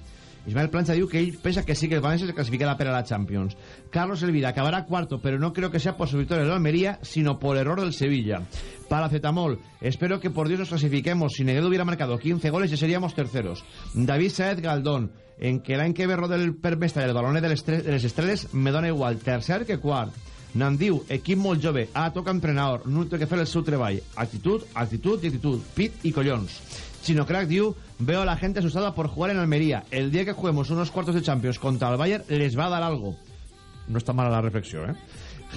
Ismael Plancha diu que ell pensa que sí que el Valencia se clasificará para la Champions. Carlos Elvira acabará cuarto, pero no creo que sea por su victoria del sino por error del Sevilla. Paracetamol, espero que por Dios nos clasifiquemos. Si Negredo hubiera marcado 15 goles, ya seríamos terceros. David Saez Galdón, en que l'any que ve rodel el per mestre del balonet de de les estrelles, me dona igual, tercer que quart. Nam diu, equip molt jove, ah, toca entrenador, no té que fer el seu treball. Actitud, actitud i actitud, pit i collons. Chino Crack diu, veo a la gente asustada por jugar en Almería. El día que juguemos unos cuartos de Champions contra el Bayern, les va a dar algo. No está mala la reflexión, ¿eh?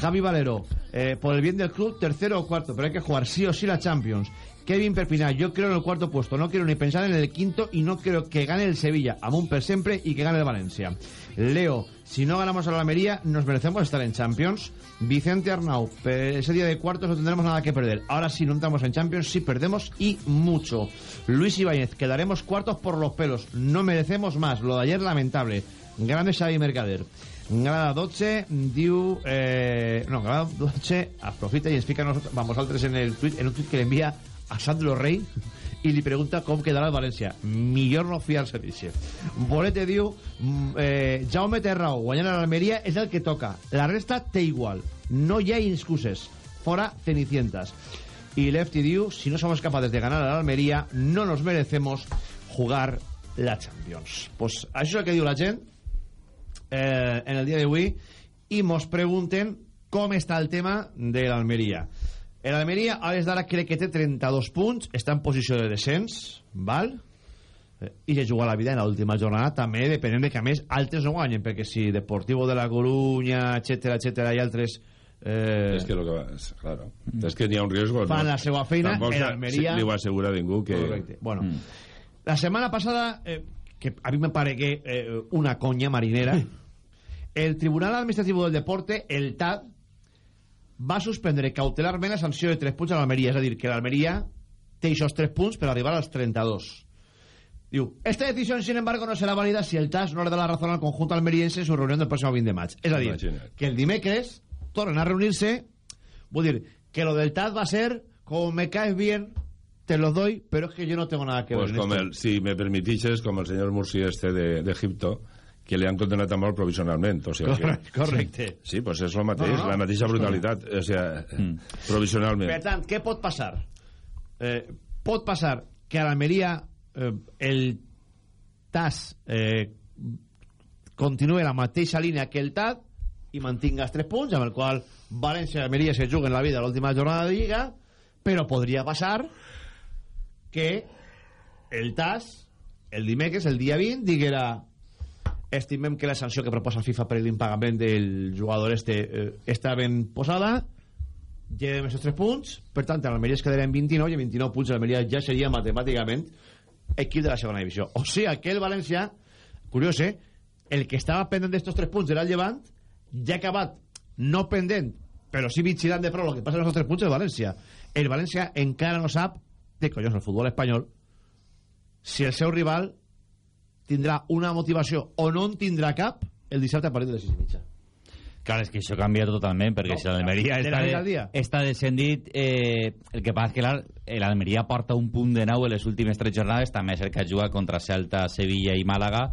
Javi Valero, eh, por el bien del club, tercero o cuarto, pero hay que jugar sí o sí la Champions. Kevin Perpiná, yo creo en el cuarto puesto, no quiero ni pensar en el quinto y no creo que gane el Sevilla, Amun per siempre y que gane el Valencia. Leo, si no ganamos a la Almería, nos merecemos estar en Champions. Vicente Arnau, ese día de cuartos no tendremos nada que perder. Ahora si no entramos en Champions, sí perdemos y mucho. Luis Ibáñez, quedaremos cuartos por los pelos. No merecemos más. Lo de ayer, lamentable. Grande Xavi Mercader. Grada 12 diu... Eh, no, Grada 12 aprofita a nosaltres, vamos altres en el tuit, en un tuit que le envía a Sandro Rey i li pregunta com quedarà el València. Millor no fiar-se d'això. Bolete diu mm, eh, Jaume té raó, guanyar a l'Almeria és el que toca. La resta té igual. No hi ha excuses. Fora cenicientas. Y Lefty diu, si no somos capaces de ganar a la Almería, no nos merecemos jugar la Champions. Pues això és el que diu la gent eh, en el dia d'avui i mos pregunten com està el tema de l'Almeria. L'Almeria, a les d'ara, crec que té 32 punts, està en posició de descens, val? Eh, i se juga la vida en l'última jornada també depenent de que a més altres no guanyen perquè si Deportivo de la Coruña etc etc i altres eh, És que lo que va, és, claro. És que n'hi ha un riesgo. Fan la seva feina, Tampoc el s'ha- Almeria- Li ho assegura ningú que... Correcte. Bueno, la semana pasada, eh, que a mí me pare que eh, una coña marinera, el Tribunal Administrativo del Deporte, el TAD, va suspendre cautelarment la sanció de 3 punts a l'Almeria. És a dir, que l'Almeria té aquests 3 punts per arribar als 32. Diu, esta decisión, sin embargo, no será válida si el TAS no le da la razón al conjunto almeriense en su reunión del próximo 20 de maig. És a dir, Imagina't. que el dimecres tornen a reunirse, vull dir, que lo del TAS va a ser, como me caes bien, te lo doy, pero es que yo no tengo nada que Pues ver el, si me permitixes, com el senyor Mursi este de, de Egipto, que li han condenat a mort provisionalment. O sigui Correcte, que, correcte. Sí, pues és el mateix, No, no, la mateixa brutalitat. O sigui, provisionalment. Per tant, què pot passar? Eh, pot passar que a l'Almeria eh, el TAS eh, continuï la mateixa línia que el TAD i mantinga els 3 punts, amb el qual València i Almeria se juguen la vida a l'última jornada de Lliga, però podria passar que el TAS, el dimecres, el dia 20, diguera estimem que la sanció que proposa FIFA per l'impagament del jugador este eh, està ben posada llevem aquests 3 punts per tant l'Almeria es quedarà en 29 i en 29 punts l'Almeria ja seria matemàticament equip de la segona divisió. O sigui que el València curiós eh el que estava pendent d'estos 3 punts era el Llevant ja acabat no pendent però sí vigilant de prou el que passa en els 3 punts el València. El València encara no sap de collons el futbol espanyol si el seu rival tindrà una motivació o no en tindrà cap el dissabte a partir de les 6 i mitja Clar, és que això canvia totalment, perquè No, si l'Almeria de la està, dia. està descendit, eh, el que passa és que clar, l'Almeria porta un punt de nou en les últimes tres jornades, també és el que juga contra Celta, Sevilla i Màlaga,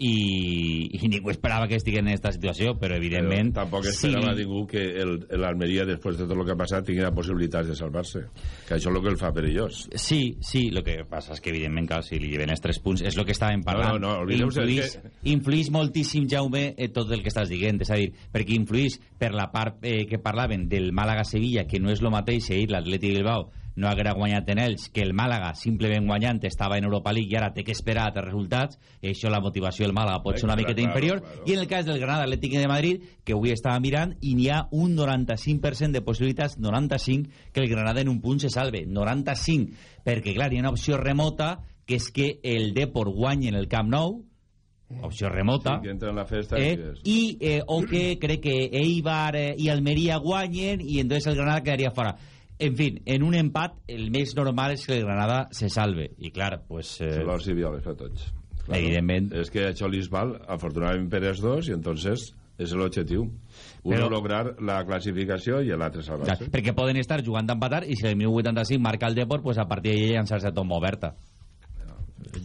i, i ningú esperava que estiguin en aquesta situació, però evidentment... Però tampoc sí, esperava ningú que el- l'Almeria, després de tot el que ha passat, tinguera possibilitats de salvar-se. Que això és el que el fa perillós. Sí, sí, el que passa és que evidentment, clar, si li lleven els tres punts, és el que estàvem parlant. No, no, no, influís, que- influís moltíssim, Jaume, en tot el que estàs dient, és a dir, perquè influís per la part eh, que parlaven del Màlaga-Sevilla, que no és el mateix ahir l'Atleti Bilbao no haguera guanyat en ells, que el Màlaga simplement guanyant estava en Europa League i ara té que esperar altres resultats, i això la motivació del Màlaga pot ser una miqueta claro, inferior, claro. i en el cas del Granada Atlètic de Madrid, que avui estava mirant, i n'hi ha un 95% de possibilitats, 95, que el Granada en un punt se salve. 95, perquè clar, hi ha una opció remota, que és que el Depor guanyi en el Camp Nou, opció remota, Sí, que entra en la festa eh, i eh, o que crec que Eibar eh, i Almeria guanyen i entonces el Granada quedaria fora en fin, en un empat el més normal és que el Granada se salve i clar, pues eh, Flors i violes a tots. Evidentment. És que això li val, afortunadament per els dos, i entonces és l'objectiu. Uno Però- lograr la classificació i l'altre clar, salvar-se. perquè poden estar jugant a empatar i si el 1085 marca el Depor pues a partir d'ahí llançar-se a tomba oberta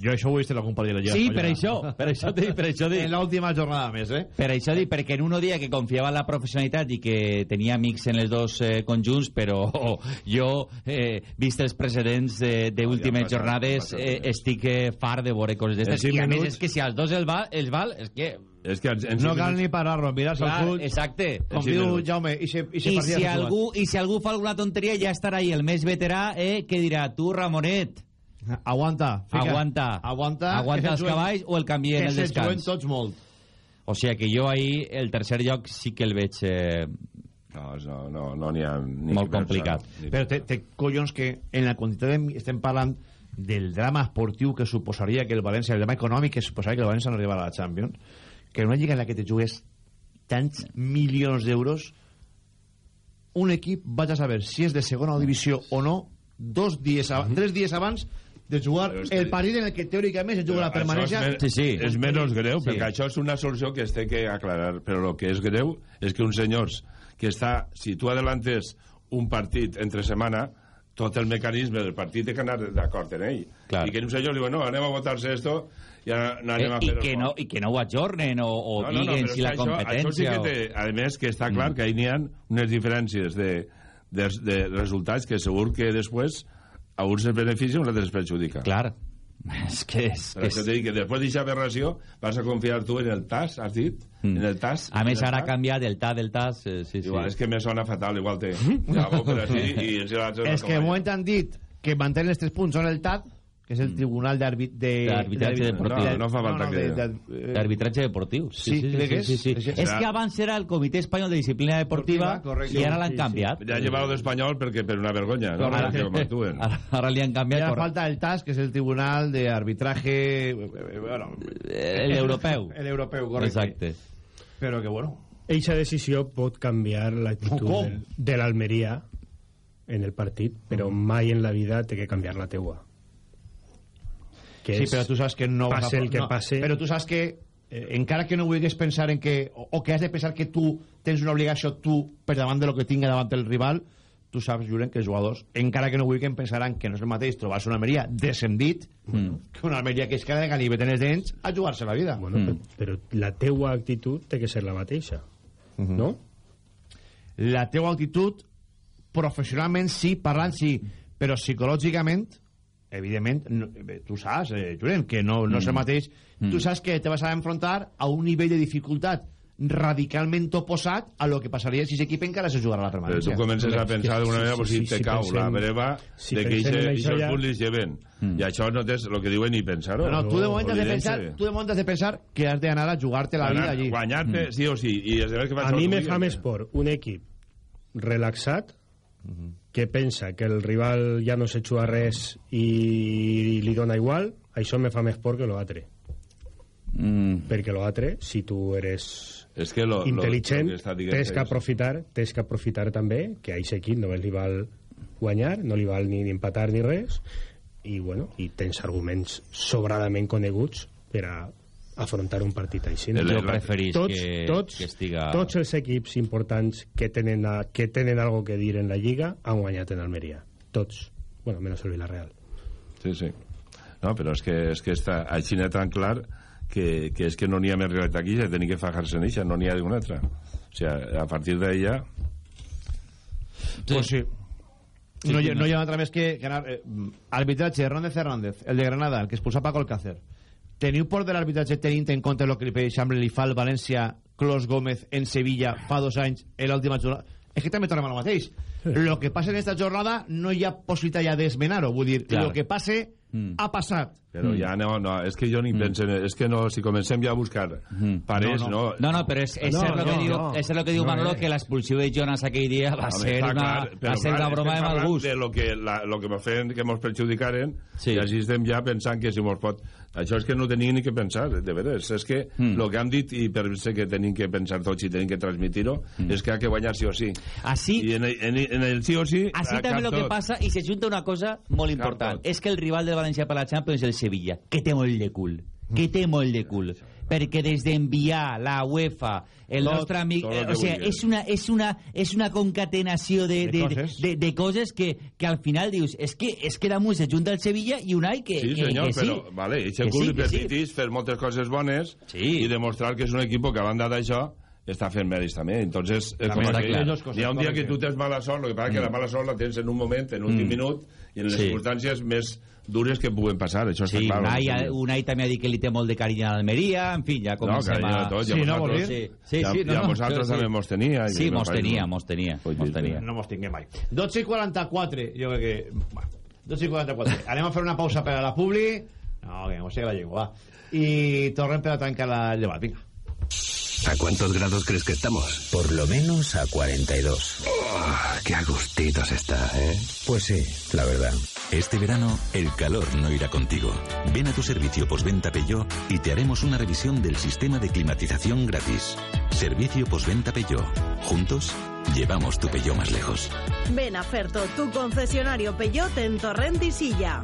Jo això ho he vist en la culpa de la Lliga Sí, per això, per això dic, per això dic. En l'última jornada més, eh? Per això dic, perquè en uno dia que confiava en la professionalitat i que tenia amics en els dos eh, conjunts, però jo, eh, vist els precedents de- d'últimes passa, jornades, eh, estic eh, fart de veure coses En d'estes. cinc I a més és que si als dos els val, els val és que... És que en No cal ni parar-lo, mirar-se al full. exacte. Com En diu. Jaume, i se, i se I si, algú, I si algú fa alguna tonteria ja estarà ahí el més veterà eh, que dirà, tu Ramonet Aguanta, fica. aguanta Aguanta, aguanta que els se cavalls o el canvia en que el se juguen descans tots molt. o sigui que jo ahir el tercer lloc sí que el veig eh, No, no, no, no n'hi ha... Ni Molt que pensar, complicat. ni Però té, té collons que en la quantitat de... Estem parlant del drama esportiu que suposaria que el València, el drama econòmic que suposaria que el València no arribara a la Champions, que en una lliga en la que te jugues tants milions d'euros, un equip, vaig a saber si és de segona divisió o no, dos dies, ab- tres dies abans de jugar el partit en el que teòricament es juga la permanència... És, men és menys greu, Sí. perquè això és una solució que es té que aclarar. Però el que és greu és que uns senyors que està... Si tu adelantes un partit entre setmana, tot el mecanisme del partit té que anar d'acord en ell. Clar. I que un senyor diu, no, anem a votar-se esto i ara eh, anem a i, fer que no, i que no ho ajornen o, o no, no, no, diguen però si la això, competència això sí que o... té, a més que està clar que ahí n'hi ha unes diferències de, de, de resultats que segur que després a uns es beneficia i a uns altres es perjudica clar és que és, això t'he dit que després d'aquesta aberració vas a confiar tu en el TAS, has dit? Mm. En el TAS? a més ara ha TAS? canviat el TAS del TAS eh, sí, sí. Igual, és que me sona fatal, igual té. Ja, bo, però sí, i ens l'altre És que moment han dit que mantenen els tres punts són el TAT, que és el Tribunal d'Arbit- de- D'arbitratge de- deportiu. de- No, no fa falta que- de- de- d'arbitratge deportiu Sí, que és. sí, sí. Així és que abans era el Comitè Espanyol de Disciplina Deportiva correcte. i ara l'han Sí, sí. canviat Ja ha llevat d'espanyol perquè per una vergonya, no? Ara, ara, ara li han canviat por- falta el TAS, que es el Tribunal de Arbitraje... eh, Bueno, el europeu el europeu, correcte. exacte Però que, bueno... Eixa decisió pot canviar l'actitud de l'Almeria en el partit, però mai en la vida té que canviar la teua. Que sí, és- però tu saps que no... passe a- el que no, passe. Però tu saps que, eh, encara que no vulguis pensar en que... O, o que has de pensar que tu tens una obligació tu per davant de lo que tinga davant el rival, tu saps, Julen, que els jugadors, encara que no vulguin, pensaran que no és el mateix trobar-se una Almeria descendit Mm. que una Almeria que es queda de ganivet en els dents a jugar-se la vida. Bueno, Mm. però, però la teua actitud té que ser la mateixa, no? la teua actitud professionalment sí, parlant sí però psicològicament evidentment, no, eh, tu saps eh, Julen, que no, no és el Mm. mateix Mm. tu saps que te vas a enfrontar a un nivell de dificultat radicalment oposat a lo que passaria si l'equip encara se jugarà a la Però permanència tu comences a pensar d'una manera, pues, si sí, te cau pensem- la breva si de que aquests ja- punts li lleven. Mm. I això no és el que diuen ni pensar-ho. no, no, tu de moment has de pensar tu de moment has de pensar que has d'anar a jugar-te la vida allí Guanyar-te, sí o sí. I de que A mi me fa més por un equip relaxat que pensa que el rival ja no se juga res i li dona igual, això me fa més por que l'altre. mm. Perquè l'altre, si tu eres És que lo, intel·ligent, lo, lo que tens que aprofitar, tens que aprofitar també que a aquest equip només li val guanyar, no li val ni, ni empatar ni res, i, bueno, i tens arguments sobradament coneguts per a afrontar un partit així. El- jo preferís tots, que, tots, que estiga tots els equips importants que tenen, a, que tenen algo que dir en la Lliga han guanyat en Almeria. Tots. Bueno, menos el Villarreal. Sí, sí. No, però és que, és que està així n'hi tan clar que, que és que no n'hi ha més realitat aquí, ja tenia que fajar-se en eixa, no n'hi ha d'una altra. O sigui, a partir d'ella... Pues sí. Sí, no, sí, hi, no. no hi ha otra vez que ganar. Eh, arbitratge, Hernández Hernández, el de Granada, el que expulsa Paco Alcácer. Teniu por de l'arbitratge tenint en compte el que, per exemple, li fa el València Clos Gómez en Sevilla fa dos anys en l'última jornada? És que també tornem al mateix. Lo que passa en esta jornada no hi ha possibilitat ja d'esmenar-ho. Vull dir, Clar. lo que passe Mm. ha passat. Però Mm. ja no, no, és que jo ni penso... en- És que no, si comencem ja a buscar parers, No, no... No, no, però és, és No, cert el que no, diu, no. és el que diu No, Manolo, eh. que l'expulsió de Jonas aquell dia va Home, ser una, clar, però va ser clar, una broma de mal gust. de lo que, la, lo que mos feien que mos perjudicaren Sí. i així estem ja pensant que si mos pot això és que no tenim ni que pensar de veres, és que Mm. el que han dit i per ser que tenim que pensar tots i tenim que transmitir-ho Mm. és que ha que guanyar sí o sí Així, i en, en, en el sí o sí Así a també el que passa, i se junta una cosa molt important, és que el rival del València per la Champions és el Sevilla, que té molt de cul, que té molt de cul. perquè des d'enviar la UEFA el Tot, nostre amic eh, que o sea, vulguis. és una, és una, és una concatenació de, De de, coses. de, de coses que, que al final dius és que, és que damunt se junta el Sevilla i un ai que, Sí, que, senyor, que sí però, vale, i Que club sí, que sí. fer moltes coses bones i demostrar que és un equip que a banda d'això està fent mèrits també. Entonces, és També com aquell, clar. Hi ha un dia que tu tens mala sort, el que passa que la mala sort la tens en un moment, en l'últim Mm. minut, i en les Sí. circumstàncies més dures que puguen passar, això està Sí, clar. Unai, no? Unai també ha dit que li té molt de carinyo a l'Almeria, en fi, ja comencem carinyo a... tots, ja Sí, no, vosaltres- vols dir? Sí, sí, ja- sí, no, ja no, vosaltres sí. també mos tenia, Sí, no mos tenia, mos tenia, Pues mos sí, tenia. No mos tinguem mai. 12 i 44, jo crec que... Bueno, 12 i 44. Anem a fer una pausa per a la Publi. No, que mos siga la llengua, va. I tornem per a tancar la llevat, vinga. ¿A cuántos grados crees que estamos? Por lo menos a 42. qué a gustitos está, ¿eh? Pues sí, la verdad. Este verano, el calor no irá contigo. Ven a tu servicio postventa Peugeot y te haremos una revisión del sistema de climatización gratis. Servicio postventa Peugeot. Juntos, llevamos tu Peugeot más lejos. Ven a Ferto, tu concesionario Peugeot en Torrent y Silla.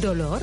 ¿Dolor?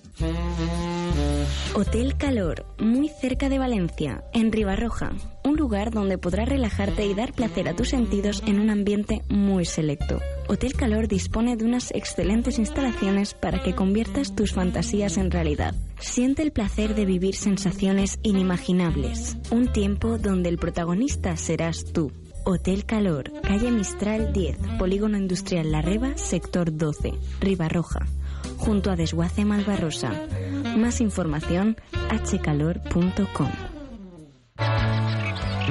Hotel Calor, muy cerca de Valencia, en Ribarroja. Un lugar donde podrás relajarte y dar placer a tus sentidos en un ambiente muy selecto. Hotel Calor dispone de unas excelentes instalaciones para que conviertas tus fantasías en realidad. Siente el placer de vivir sensaciones inimaginables. Un tiempo donde el protagonista serás tú. Hotel Calor, calle Mistral 10, Polígono Industrial La Reba, sector 12, Ribarroja, junto a Desguace Malvarrosa. Más información hcalor.com.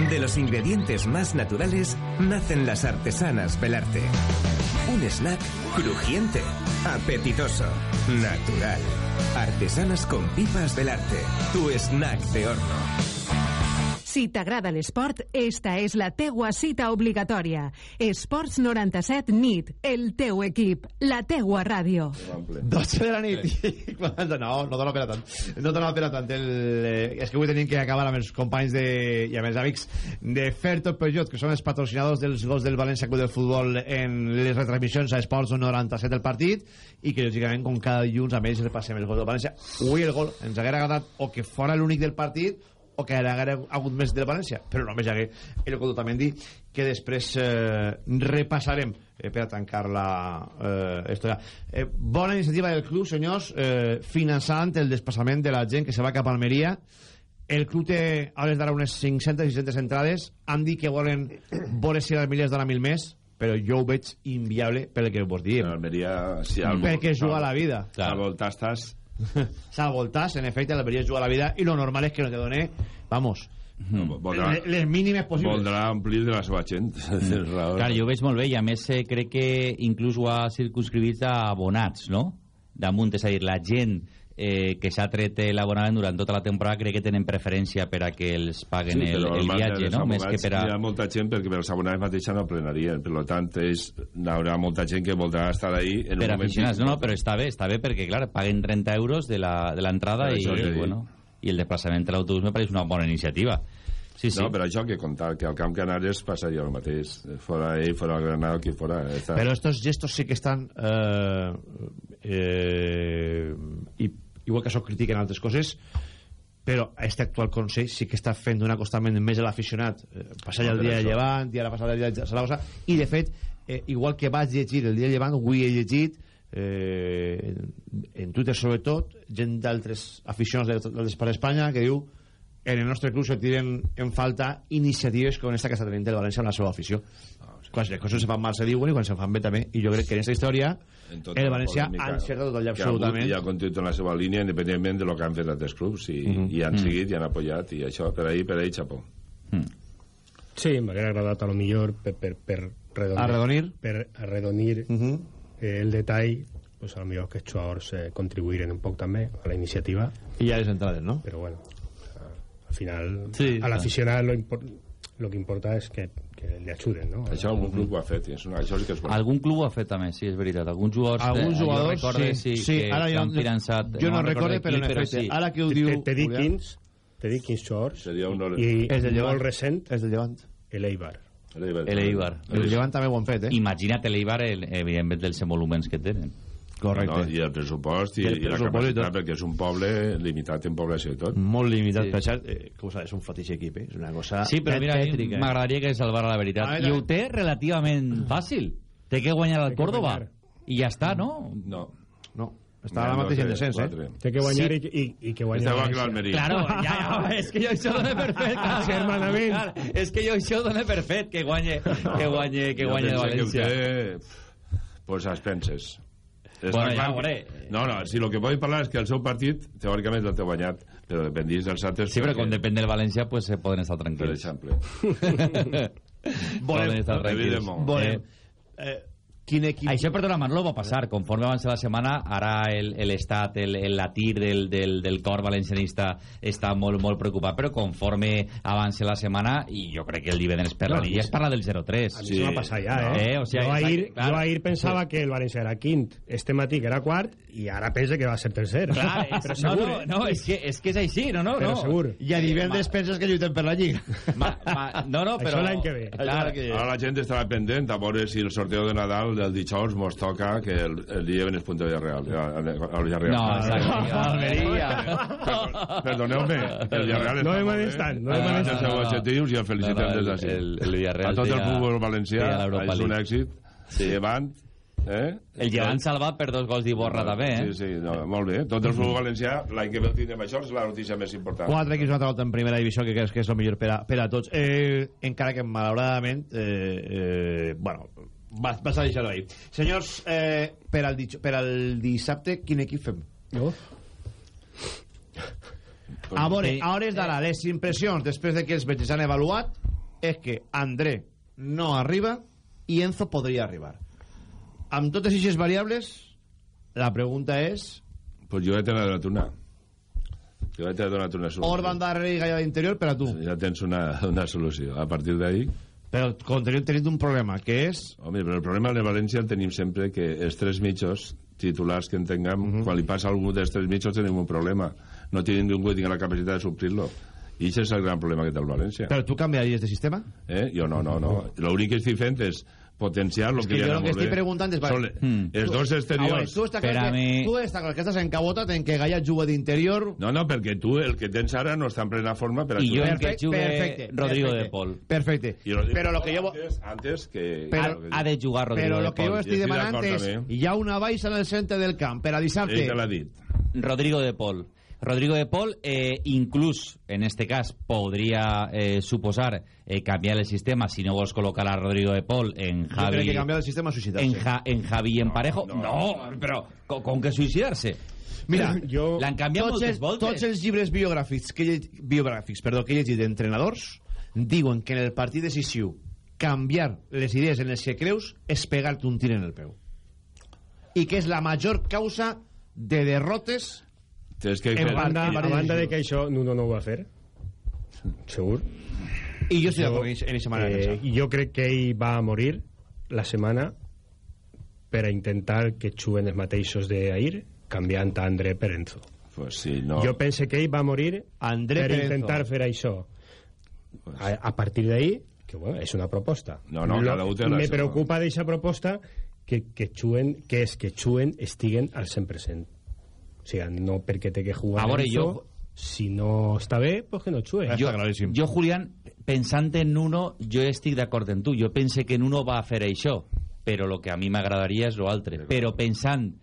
De los ingredientes más naturales nacen las artesanas Belarte. Un snack crujiente, apetitoso, natural. Artesanas con pipas Belarte. Tu snack de horno. Si t'agrada l'esport, esta és la teua cita obligatòria. Esports 97 NIT, el teu equip, la teua ràdio. 12 de la nit 40... No, no dona per a tant. No dona per a tant. El, eh, és que avui tenim que acabar amb els companys de, i amb els amics de Ferto Peugeot, que són els patrocinadors dels gols del València Club del Futbol en les retransmissions a Esports 97 del partit i que, lògicament, com cada dilluns amb ells repassem el gol del València. Avui el gol ens haguera agradat o que fora l'únic del partit o que ara haguera hagut més del València, però només hi hagué el gol d'Otamendi, que després eh, repassarem eh, per a tancar la eh, història. Eh, bona iniciativa del club, senyors, eh, finançant el desplaçament de la gent que se va cap a Almeria. El club té a hores d'ara unes 500-600 entrades. Han dit que volen veure si l'Almeria es dona mil més, però jo ho veig inviable pel que vos diem. L'Almeria, si al Perquè juga a la vida. Al voltar estàs... Salvo el TAS, en efecte, l'Almeria juga a la vida i lo normal és que no te done, vamos, Voldrà, les, les mínimes possibles. voldrà omplir de la seva gent. Raó. Clar, jo ho veig molt bé i a més eh, crec que inclús ho ha circunscrivit a abonats, no? Damunt, és a dir, la gent eh, que s'ha tret l'abonament durant tota la temporada crec que tenen preferència per a que els paguen el, però el marge viatge, no? Més que per a... Hi ha molta gent perquè per els abonats mateixa no plenarien. Per tant, és, hi haurà molta gent que voldrà estar ahí en per un moment... aficionats, no, no, però està bé, està bé perquè, clar, paguen 30 euros de la- de l'entrada i, dic. bueno, i el desplaçament de l'autobús me pareix una bona iniciativa. Sí, sí. No, però això que contar, que al Camp Canàries passaria el mateix. Fora ell, fora el Granada, qui fora. Està... Pero estos gestos sí que están eh, eh, i, igual que això critiquen altres coses però este actual Consell sí que està fent un acostament més a l'aficionat. Eh, passar No, el dia de. Llevant i ara passar el dia de Saragossa i de fet, eh, igual que vaig llegir el dia de Llevant, avui he llegit eh, en Twitter sobretot gent d'altres aficionats del, del per Espanya que diu en el nostre club se tiren en falta iniciatives com esta que està tenint el València amb la seva afició quan les coses se fan mal se diuen i quan se fan bé també. I jo crec que en aquesta història En tota el València ha encertat tot allà que ha hagut absolutament i ha continuat en la seva línia independentment de lo que han fet altres clubs i, Mhm. i han Mm. seguit i han apoyat i això per ahí, per ahí, xapó Sí, m'hauria agradat a lo millor per, per, per redonir, Arredonir. per arredonir eh, el detall pues a lo millor que els jugadors eh, contribuïren un poc també a la iniciativa i ja les entrades, no? però bueno al final Sí, a l'aficionat lo, lo que importa és que, que li ajuden, no? Això algun club ho ha fet, és una, això sí que és bo. Algun club ho ha fet també, sí, és veritat. Alguns jugadors, Alguns eh, jo jugadors, recorde, sí, sí, que, ara jo- han finançat... jo no me'n recorde, però en efecte, sí. ara que ho diu... Te, te Dickens, te Shores, Seria un... i És del Llevant. molt recent, És del Llevant. l'Eibar. El Eibar. El Llevant també ho han fet, eh? Imagina't l'Eibar, el- evidentment, dels emoluments que tenen. Correcte. No, I el pressupost i, I el i, la pressupost i capacitat, tot. perquè és un poble limitat en població i tot. Molt limitat, Sí. per cert, eh, és un fotix equip, eh? És una cosa Sí, però mira, eh? m'agradaria que salvara la A veritat. mi I ho té relativament fàcil. Té que guanyar que Córdoba. guanyar. I ja està, no? No. No, està ara mateix en descens, eh? Té que guanyar Sí. i, i, i que guanya Està igual que València. l'Almeria. Claro, ja, ja, és que jo això dono per fet. clar. Germanament. Clar, És que jo això dono per fet, que guanye, que guanye, que guanye de penso València. Que ho té, pues a expenses. Bueno, ja veuré. No, no, si el que podem parlar és que el seu partit, teòricament, el té guanyat, però dependís dels altres... Sí, però perquè- com depèn del València, pues se poden estar Per tranquils. exemple. Poden estar tranquils. Evidentment. Volem. Eh, Eh, quin equip... Això, perdona, Manolo, va passar. Conforme avança la setmana, ara el- el estat, el, el latir del, del, del cor valencianista està molt, molt preocupat, però conforme avança la setmana, i jo crec que el divendres per la No, nit ja es parla del 0-3. A mi se m'ha passat ja, eh? Eh, o sigui, jo, ahir, clar, jo ahir pensava que el València era quint, este matí que era quart, i ara pensa que va ser tercer. Clar, és, però no, segur, no, eh? no, és que, és que és així, no, no, Però no. segur. I a divendres penses que lluiten per la Lliga. Ma, ma, no, no, però... Això l'any que ve. Clar, que... Ara la gent estarà pendent a veure si el sorteo de Nadal del dijous mos toca que el, el lleven els punts de Villarreal. Al Villarreal. No, exacte. Almeria. Perdoneu-me, el Villarreal No bé. tant, no demanem els tant. seus objectius i el felicitem No, no, des d'ací. el- el Villarreal A tot el futbol valencià és un èxit. Sí. Llevant, eh? El llevant salvat per dos gols d'Iborra, també, eh? Sí, sí, no, molt bé. Tot el futbol valencià, l'any que ve el tindrem això, és la notícia més important. Quatre equips una altra volta en primera divisió, que crec que és el millor per a, per a tots. Eh, encara que, malauradament, eh, eh, bueno, vas, vas a deixar-ho ahí. Senyors, eh, per, al, per al dissabte, quin equip fem? No? A veure, a hores d'ara, les impressions, després de que els veig han avaluat, és que André no arriba i Enzo podria arribar. Amb totes aquestes variables, la pregunta és... Pues jo he t'he donat una. Jo he t'he donat una solució. Orban darrere i Gaia d'interior per a tu. Ja tens una, una solució. A partir d'ahí... Però tenim, tenim un problema, que és... Home, però el problema de València el tenim sempre que els tres mitjos titulars que en tinguem, uh -huh. quan li passa a algú dels tres mitjos tenim un problema. No tenim ningú que tingui la capacitat de suplir-lo. I això és el gran problema que té el València. Però tu canviaries de sistema? Eh? Jo no, no, no. L'únic que estic fent és potenciar el És que, que jo el que estic preguntant és... vale, Són Mm. els dos A veure, exteriors. tu està Per clar a que, mi- tu està clar que estàs encabotat en que Gaia juga d'interior... No, no, perquè tu el que tens ara no està en plena forma per a I jo jugar. en que jugue Rodrigo perfecte, de Pol. Perfecte. Rodrigo Però lo que jo... Antes, antes que... Però- Ha, ha de jugar Rodrigo Però de el que jo Pol. estic estic demanant d'acord és... també. Hi ha una baixa en el centre del camp per a dissabte. Ell te l'ha dit. Rodrigo de Pol. Rodrigo de Pol, eh, inclús en este cas, podria eh, suposar eh, canviar el sistema si no vols col·locar a Rodrigo de Pol en Jo Javi... crec que canviar el sistema suïcidar-se. en, ja, en Javi i en Parejo. No, no, però com, com que suïcidar-se? Mira, jo... L'han canviat tots moltes els, voltes. tots els llibres biogràfics que he, llegit- biogràfics perdó, que he llegit d'entrenadors diuen que en el partit decisiu canviar les idees en les que creus és pegar-te un tir en el peu i que és la major causa de derrotes Tens que En fer... A banda, a banda de que això Nuno no ho va fer, segur. i jo estic d'acord en aquesta manera de eh, pensar jo crec que ell va a morir la setmana per a intentar que juguen els mateixos d'ahir canviant a André per Enzo. Pues sí, no. Jo pense que ell va morir André per per Enzo. intentar fer això. A, a partir d'ahir, que bueno, és una proposta. No, no, cada té la me preocupa d'aquesta proposta que, que xuen, que és que xuen estiguen al 100%. O sigui, no perquè té que jugar A veure, Enzo, jo- si no està bé, pues que no xue. Està jo, claríssim. jo, Julián, pensant en Nuno, jo estic d'acord en tu. Jo pense que Nuno va a fer això, però el que a mi m'agradaria és l'altre. Però pensant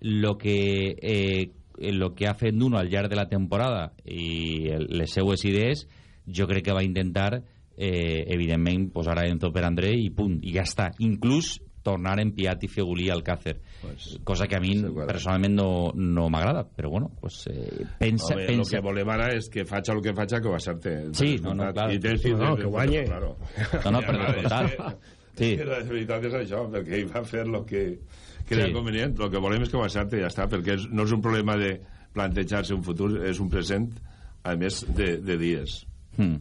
lo que, eh, lo que ha fet Nuno al llarg de la temporada i el, les seues idees, jo crec que va intentar, eh, evidentment, posar a Enzo per André i punt, i ja està. Inclús tornar en Piat i Fegulí al Càcer. Pues, cosa que a mi personalment no, no m'agrada, però bueno, pues, eh, pensa, Home, pensa, el que volem ara és que faig el que faig que va ser-te. Sí, no, no, clar. I tens No, no, que guanye. Claro. No, no, per descomptat. Sí. La veritat és això, perquè ell va fer el que, que era Sí. convenient. El que volem és que va ser-te i ja està, perquè és, no és un problema de plantejar-se un futur, és un present, a més, de, de dies. Hmm.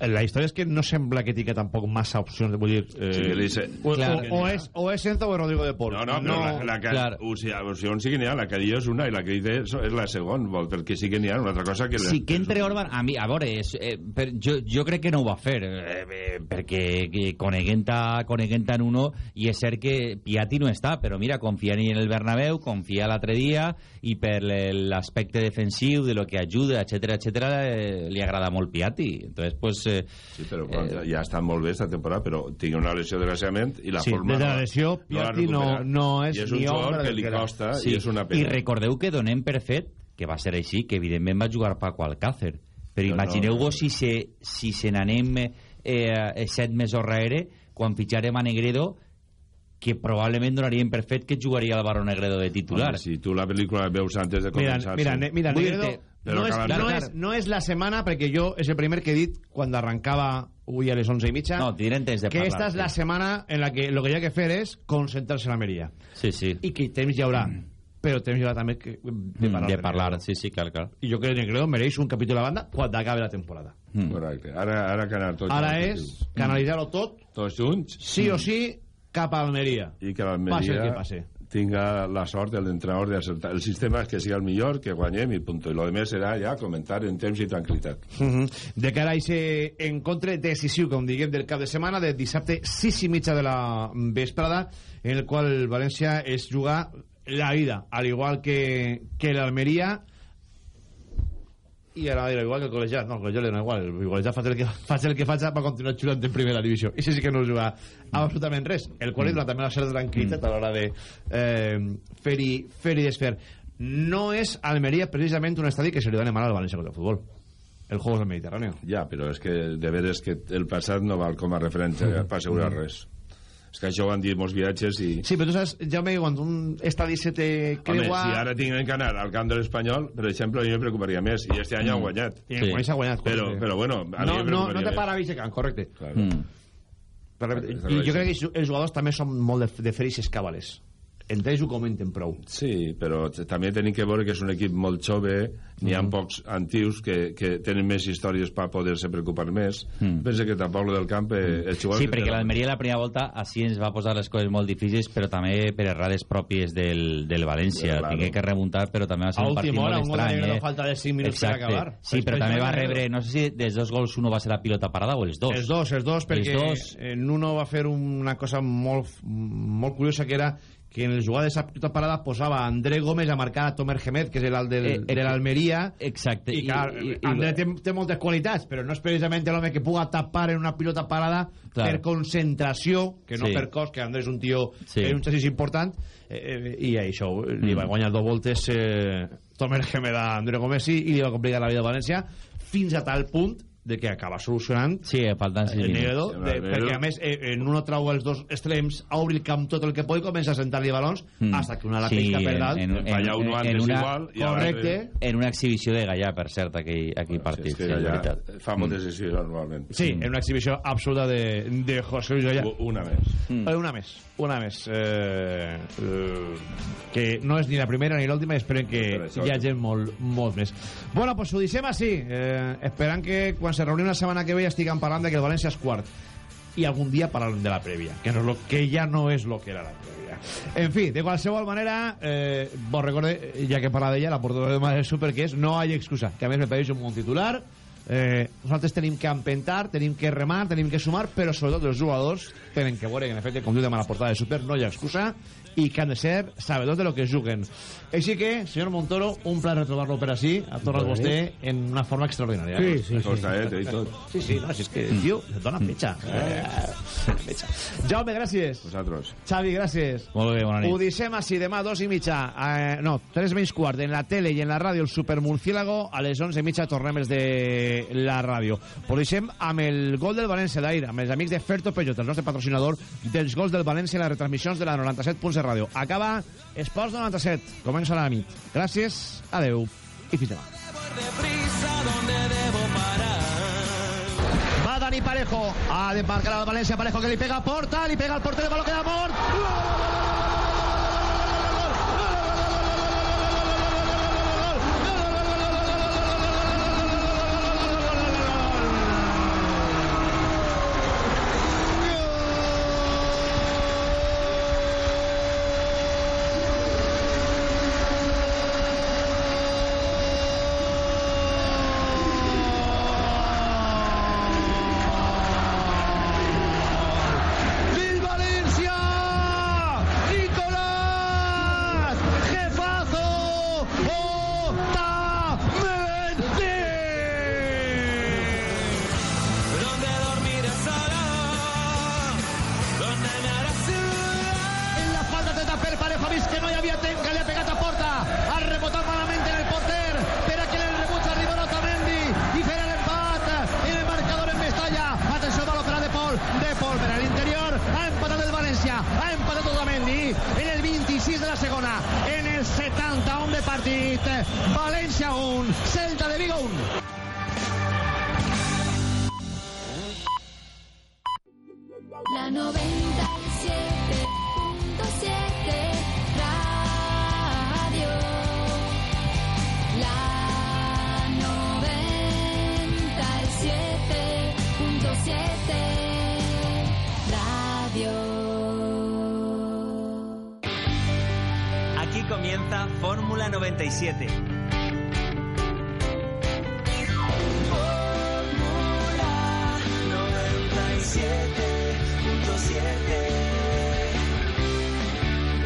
La història és que no sembla que tingui tampoc massa opcions, vull dir... Eh, Sí que li sé. o, Clar. o, o, és, o és Enzo o Rodrigo de Pol. No, no, però la, la que, clar. o sigui, on sí que n'hi ha, la que diu és una i la que diu és, és la segona, vol, perquè sí que n'hi ha una altra cosa que... Sí que entre Orban... A, mi, a veure, és, eh, per, jo, jo crec que no ho va fer, eh, eh, perquè que coneguent-a coneguent en uno, i és cert que Piatti no està, però mira, confia en el Bernabéu, confia l'altre dia, i per l'aspecte defensiu, de lo que ajuda, etc etc eh, li agrada molt Piatti. Entonces, pues... Eh, Sí, però quan, ja, ja està molt bé esta temporada, però tinc una lesió desgraciadament i la Sí, forma... des de la no- lesió, no Piatti no- recuperat. no és I és un ni jugador ombra que li que costa Sí, i és una I pena. recordeu que donem per fet que va ser així, que evidentment va jugar Paco Alcácer. Però No, imagineu-vos no. si se, si se n'anem eh, eh, set mesos darrere, quan fitxarem a Negredo, que probablement donaríem per fet que jugaria el Baró Negredo de titular. Home, si tu la pel·lícula la veus antes de Mira, començar... mira, sí. mira Vull Negredo no, és, no, és, no és la setmana, perquè jo és el primer que he dit quan arrancava avui a les 11 i mitja, No, tindrem temps de que parlar. esta és la sí. setmana en la que lo que hi ha que fer és concentrar-se en l'Almeria. Sí, sí. I que temps hi haurà, però temps hi haurà també que, de Mm, parlar. de parlar, sí, sí, clar, clar. I jo crec que Negredo mereix un capítol a banda quan acabi la temporada. Mm. Correcte. Ara, ara que anar tots... Ara és canalitzar-ho tot, Tots junts sí o sí, cap a Almeria. i que Passi el que passi. Tinga la sort del entrenador de acertar. El sistema és que siga el millor, que guanyem i punto. I lo demés serà ja comentar en temps i tranquil·litat. Uh -huh. De cara a aquest encontre decisiu, com diguem, del cap de setmana, de dissabte 6 i mitja de la vesprada, en el qual el València es jugar la vida, al igual que, que l'Almeria i ara igual que el col·legiat no, el col·legiat li dona igual, el col·legiat faig el que, faig el que faig va continuar jugant en primera divisió. I sí, sí que no juga absolutament res. El qual li dona també una certa tranquil·litat a l'hora de eh, fer-hi fer desfer. No és Almeria precisament un estadi que se li dona mal al València contra el futbol. El Juegos del Mediterráneo. Ja, però és que de veres que el passat no val com a referència per assegurar res. És que això ho han dit molts viatges i... Sí, però tu saps, Jaume, quan un estadi se te Home, creua... si ara tinguin que anar al camp de l'Espanyol, per exemple, a mi me preocuparia més. I este any han guanyat. I sí. ha guanyat. Però, correcte. però bueno, a mi no, me no, no te més. para Vicecamp, correcte. Claro. Mm. Però, I jo crec que els jugadors també són molt de, de fer aquestes càbales. Entre ells ho comenten prou. Sí, però també tenim que veure que és un equip molt jove, n'hi ha Mhm. pocs antius que, que tenen més històries per poder-se preocupar més. Mm. Pensa que tampoc del camp... Eh, els jugadors Sí, que perquè l'Almeria la primera volta així ens va posar les coses molt difícils, però també per errades pròpies del, del València. Claro. Tingué que remuntar, però també va ser A un partit última hora, molt un gol de estrany. Eh? falta de cinc minuts per Exacte. acabar. Sí, Pues però també va rebre, no sé si dels dos gols uno va ser la pilota parada o els dos. Els dos, els dos, perquè Els dos. en uno va fer una cosa molt, molt curiosa, que era que en el jugar de esa puta parada posava André Gómez a marcar a Tomer Gemet, que és el del, Eh, de l'Almeria. Exacte. I, clar, I- i- André té, té moltes qualitats, però no és precisament l'home que puga tapar en una pilota parada Clar. per concentració, que no Sí. per cos, que André és un tio, Sí. és un xassis important, eh, eh, i això, li va Mm. guanyar dos voltes eh, Tomer Gemet a André Gómez i, i li va complicar la vida a València fins a tal punt de que acaba solucionant Sí, faltant sis el minuts. Negredo, Sí, de, perquè a més eh, en uno trau els dos extrems obri el camp tot el que pot i comença a sentar-li balons Mm. hasta que una la Sí, pesca per dalt en- en- Falla uno en- antes en una- igual i ara- correcte En una exhibició de Gallà, per cert, aquell, aquell partit. és que sí, és ja veritat. fa moltes decisions normalment. sí, en una exhibició absoluta de, de José Luis Gallà Una més. Mm. Eh, una més, una més eh, eh, que no és ni la primera ni l'última i esperem que hi hagi molt, molt més bueno, pues ho deixem així eh, esperant que quan se reunim la setmana que ve ja estiguem parlant de que el València és quart i algun dia parlarem de la prèvia que, no lo, que ja no és lo que era la prèvia en fi, de qualsevol manera eh, vos recorde, ja que parla d'ella la portadora de Madre Super que és no hi excusa que a més me pareix un bon titular eh, nosaltres tenim que empentar, tenim que remar, tenim que sumar, però sobretot els jugadors tenen que veure que en efecte, com diu a la portada de Super, no hi ha excusa i que han de ser sabedors de lo que juguen. Així que, senyor Montoro, un plaer retrobar-lo per així, a tornar Vale. vostè en una forma extraordinària. Sí, sí, sí. Costa, eh, i tot. Sí, sí, no, si és que, tio, et dona petxa. Eh, petxa. Jaume, gràcies. Vosaltres. Xavi, gràcies. Molt bé, bona nit. Ho deixem així demà, dos i mitja, eh, no, tres menys quart, en la tele i en la ràdio, el Supermurciélago, a les onze i mitja tornem els de la ràdio. Ho deixem amb el gol del València d'Aire, amb els amics de Ferto Peugeot, el nostre patrocinador dels gols del València i les retransmissions de la 97.7 Ràdio. Acaba Esports 97, comença la nit. Gràcies, adeu i fins demà. Va Dani Parejo, ha de marcar al València, Parejo que li pega a Porta, li pega al porter, el baló queda mort.